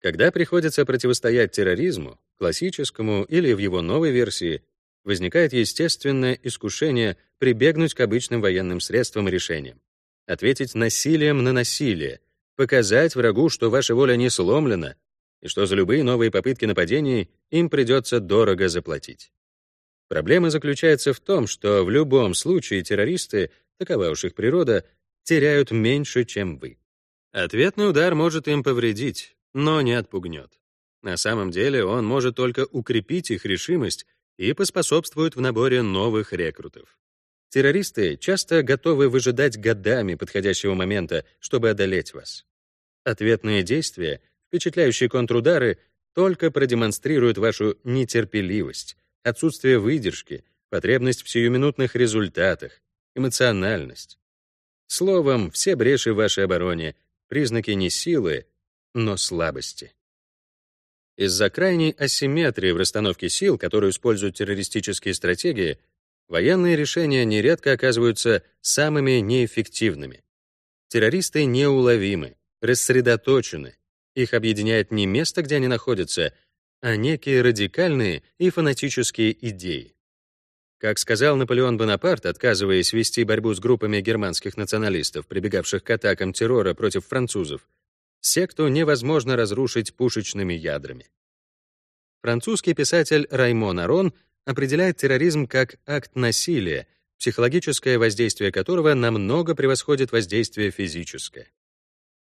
Когда приходится противостоять терроризму, классическому или в его новой версии, возникает естественное искушение прибегнуть к обычным военным средствам и решениям, ответить насилием на насилие, показать врагу, что ваша воля не сломлена и что за любые новые попытки нападений им придется дорого заплатить. Проблема заключается в том, что в любом случае террористы, такова уж их природа, теряют меньше, чем вы. Ответный удар может им повредить, но не отпугнет. На самом деле он может только укрепить их решимость и поспособствует в наборе новых рекрутов. Террористы часто готовы выжидать годами подходящего момента, чтобы одолеть вас. Ответные действия, впечатляющие контрудары, только продемонстрируют вашу нетерпеливость, отсутствие выдержки, потребность в сиюминутных результатах, эмоциональность. Словом, все бреши в вашей обороне — признаки не силы, но слабости. Из-за крайней асимметрии в расстановке сил, которую используют террористические стратегии, военные решения нередко оказываются самыми неэффективными. Террористы неуловимы, рассредоточены. Их объединяет не место, где они находятся, а некие радикальные и фанатические идеи. Как сказал Наполеон Бонапарт, отказываясь вести борьбу с группами германских националистов, прибегавших к атакам террора против французов, Секту невозможно разрушить пушечными ядрами. Французский писатель Раймон Арон определяет терроризм как акт насилия, психологическое воздействие которого намного превосходит воздействие физическое.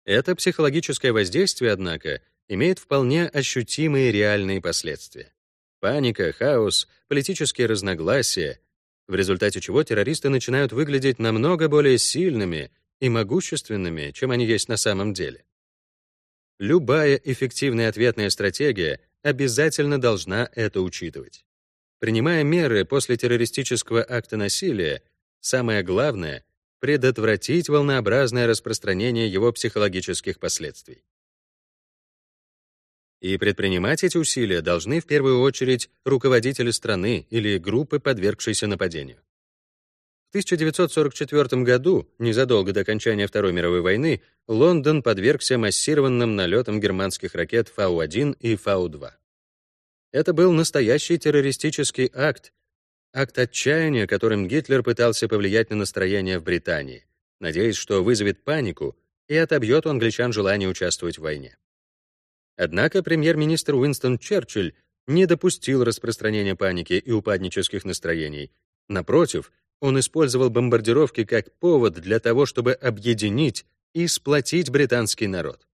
Это психологическое воздействие, однако, имеет вполне ощутимые реальные последствия. Паника, хаос, политические разногласия, в результате чего террористы начинают выглядеть намного более сильными и могущественными, чем они есть на самом деле. Любая эффективная ответная стратегия обязательно должна это учитывать. Принимая меры после террористического акта насилия, самое главное — предотвратить волнообразное распространение его психологических последствий. И предпринимать эти усилия должны в первую очередь руководители страны или группы, подвергшейся нападению. В 1944 году, незадолго до окончания Второй мировой войны, Лондон подвергся массированным налетам германских ракет Фау-1 и Фау-2. Это был настоящий террористический акт, акт отчаяния, которым Гитлер пытался повлиять на настроение в Британии, надеясь, что вызовет панику и отобьет у англичан желание участвовать в войне. Однако премьер-министр Уинстон Черчилль не допустил распространения паники и упаднических настроений. Напротив, он использовал бомбардировки как повод для того, чтобы объединить и сплотить британский народ.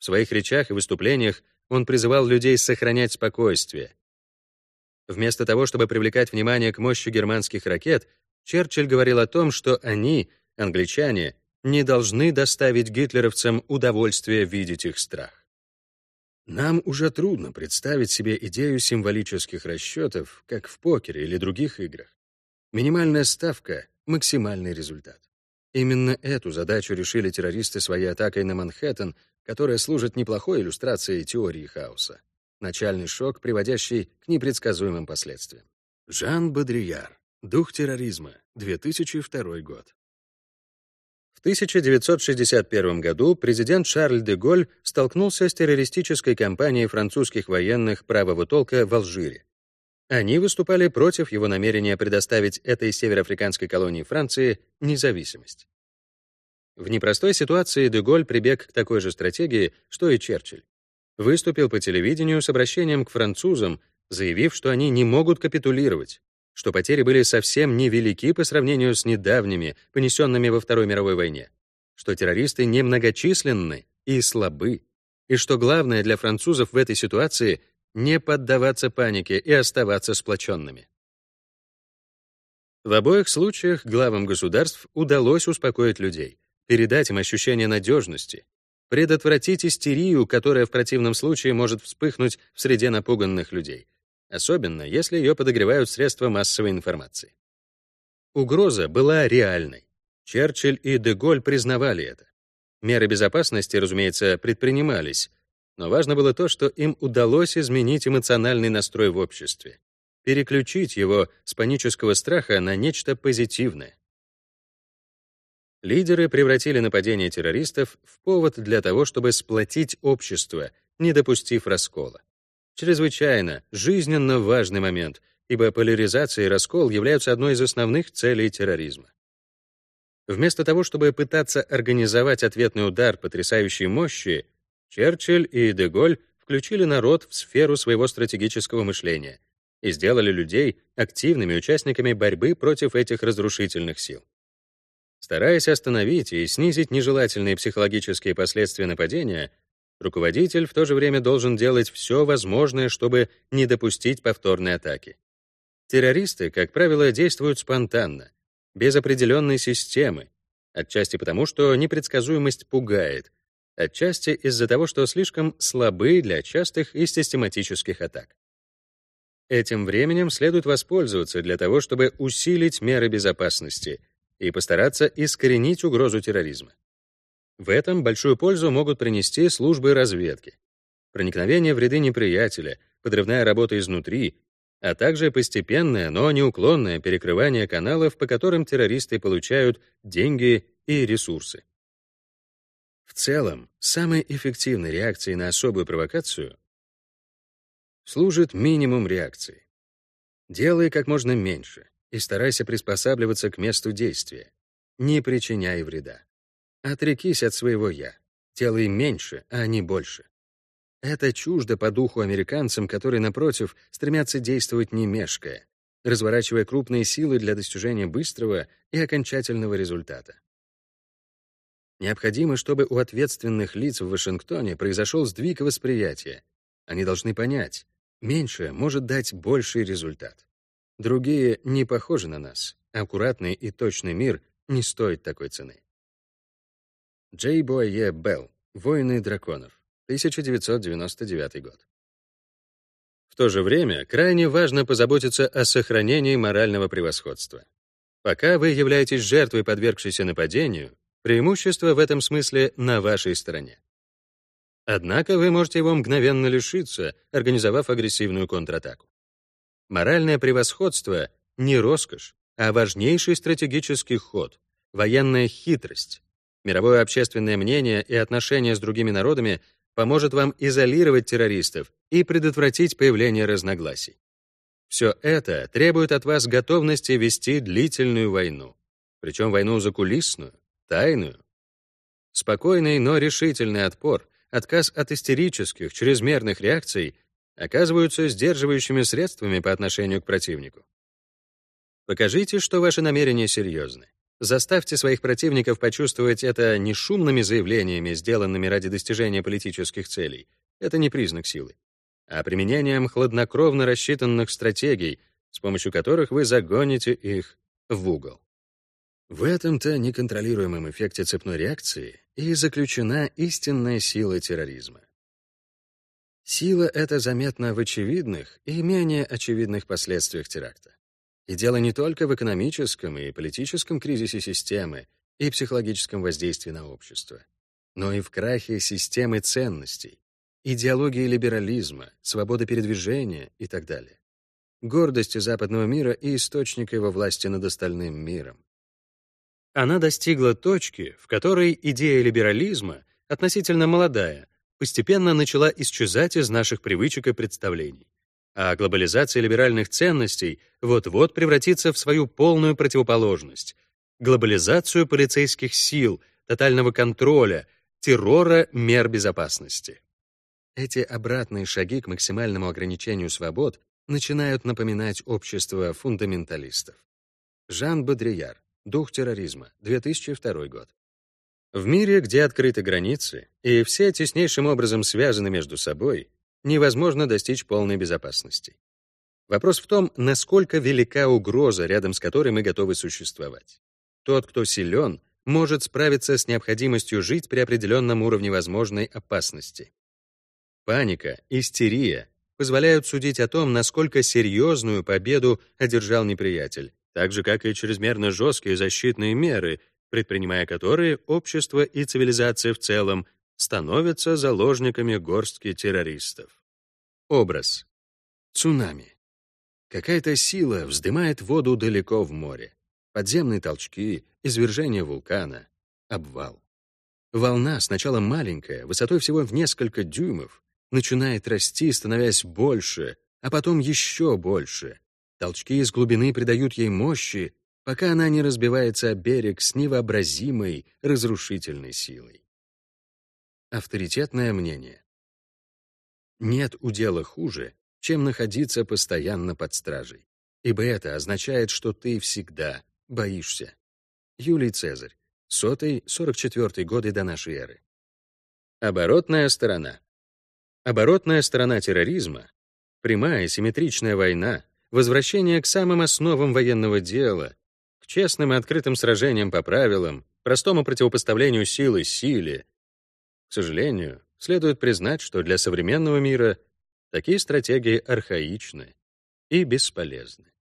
В своих речах и выступлениях он призывал людей сохранять спокойствие. Вместо того, чтобы привлекать внимание к мощи германских ракет, Черчилль говорил о том, что они, англичане, не должны доставить гитлеровцам удовольствие видеть их страх. Нам уже трудно представить себе идею символических расчетов, как в покере или других играх. Минимальная ставка — максимальный результат. Именно эту задачу решили террористы своей атакой на Манхэттен, которая служит неплохой иллюстрацией теории хаоса. Начальный шок, приводящий к непредсказуемым последствиям. Жан Бодрияр. Дух терроризма. 2002 год. В 1961 году президент Шарль де Голь столкнулся с террористической кампанией французских военных правого толка в Алжире. Они выступали против его намерения предоставить этой североафриканской колонии Франции независимость. В непростой ситуации Деголь прибег к такой же стратегии, что и Черчилль. Выступил по телевидению с обращением к французам, заявив, что они не могут капитулировать, что потери были совсем невелики по сравнению с недавними, понесенными во Второй мировой войне, что террористы немногочисленны и слабы, и что главное для французов в этой ситуации — не поддаваться панике и оставаться сплоченными. В обоих случаях главам государств удалось успокоить людей, передать им ощущение надежности, предотвратить истерию, которая в противном случае может вспыхнуть в среде напуганных людей, особенно если ее подогревают средства массовой информации. Угроза была реальной. Черчилль и Деголь признавали это. Меры безопасности, разумеется, предпринимались, но важно было то, что им удалось изменить эмоциональный настрой в обществе, переключить его с панического страха на нечто позитивное. Лидеры превратили нападение террористов в повод для того, чтобы сплотить общество, не допустив раскола. Чрезвычайно, жизненно важный момент, ибо поляризация и раскол являются одной из основных целей терроризма. Вместо того, чтобы пытаться организовать ответный удар потрясающей мощи, Черчилль и Деголь включили народ в сферу своего стратегического мышления и сделали людей активными участниками борьбы против этих разрушительных сил. Стараясь остановить и снизить нежелательные психологические последствия нападения, руководитель в то же время должен делать все возможное, чтобы не допустить повторной атаки. Террористы, как правило, действуют спонтанно, без определенной системы, отчасти потому, что непредсказуемость пугает, отчасти из-за того, что слишком слабы для частых и систематических атак. Этим временем следует воспользоваться для того, чтобы усилить меры безопасности и постараться искоренить угрозу терроризма. В этом большую пользу могут принести службы разведки. Проникновение в ряды неприятеля, подрывная работа изнутри, а также постепенное, но неуклонное перекрывание каналов, по которым террористы получают деньги и ресурсы. В целом, самой эффективной реакцией на особую провокацию служит минимум реакции. Делай как можно меньше и старайся приспосабливаться к месту действия. Не причиняй вреда. Отрекись от своего «я». Делай меньше, а не больше. Это чуждо по духу американцам, которые, напротив, стремятся действовать не мешкая, разворачивая крупные силы для достижения быстрого и окончательного результата. Необходимо, чтобы у ответственных лиц в Вашингтоне произошел сдвиг восприятия. Они должны понять, меньше может дать больший результат. Другие не похожи на нас. Аккуратный и точный мир не стоит такой цены. Джей Бойе Белл. «Войны драконов», 1999 год. В то же время крайне важно позаботиться о сохранении морального превосходства. Пока вы являетесь жертвой, подвергшейся нападению, Преимущество в этом смысле на вашей стороне. Однако вы можете его мгновенно лишиться, организовав агрессивную контратаку. Моральное превосходство — не роскошь, а важнейший стратегический ход, военная хитрость. Мировое общественное мнение и отношения с другими народами поможет вам изолировать террористов и предотвратить появление разногласий. Все это требует от вас готовности вести длительную войну, причем войну закулисную, тайную. Спокойный, но решительный отпор, отказ от истерических, чрезмерных реакций оказываются сдерживающими средствами по отношению к противнику. Покажите, что ваши намерения серьезны. Заставьте своих противников почувствовать это не шумными заявлениями, сделанными ради достижения политических целей. Это не признак силы. А применением хладнокровно рассчитанных стратегий, с помощью которых вы загоните их в угол. В этом-то неконтролируемом эффекте цепной реакции и заключена истинная сила терроризма. Сила эта заметна в очевидных и менее очевидных последствиях теракта. И дело не только в экономическом и политическом кризисе системы и психологическом воздействии на общество, но и в крахе системы ценностей, идеологии либерализма, свободы передвижения и так далее. Гордости западного мира и источника его власти над остальным миром она достигла точки, в которой идея либерализма, относительно молодая, постепенно начала исчезать из наших привычек и представлений. А глобализация либеральных ценностей вот-вот превратится в свою полную противоположность — глобализацию полицейских сил, тотального контроля, террора мер безопасности. Эти обратные шаги к максимальному ограничению свобод начинают напоминать общество фундаменталистов. Жан Бодрияр. Дух терроризма. 2002 год. В мире, где открыты границы, и все теснейшим образом связаны между собой, невозможно достичь полной безопасности. Вопрос в том, насколько велика угроза, рядом с которой мы готовы существовать. Тот, кто силен, может справиться с необходимостью жить при определенном уровне возможной опасности. Паника, истерия позволяют судить о том, насколько серьезную победу одержал неприятель, так же, как и чрезмерно жесткие защитные меры, предпринимая которые общество и цивилизация в целом становятся заложниками горстки террористов. Образ. Цунами. Какая-то сила вздымает воду далеко в море. Подземные толчки, извержение вулкана, обвал. Волна, сначала маленькая, высотой всего в несколько дюймов, начинает расти, становясь больше, а потом еще больше. Толчки из глубины придают ей мощи, пока она не разбивается о берег с невообразимой разрушительной силой. Авторитетное мнение. Нет удела хуже, чем находиться постоянно под стражей. Ибо это означает, что ты всегда боишься. Юлий Цезарь. Сотый, 44 годы до нашей эры. Оборотная сторона. Оборотная сторона терроризма — прямая симметричная война, возвращение к самым основам военного дела, к честным и открытым сражениям по правилам, простому противопоставлению силы силе. К сожалению, следует признать, что для современного мира Такие стратегии архаичны и бесполезны.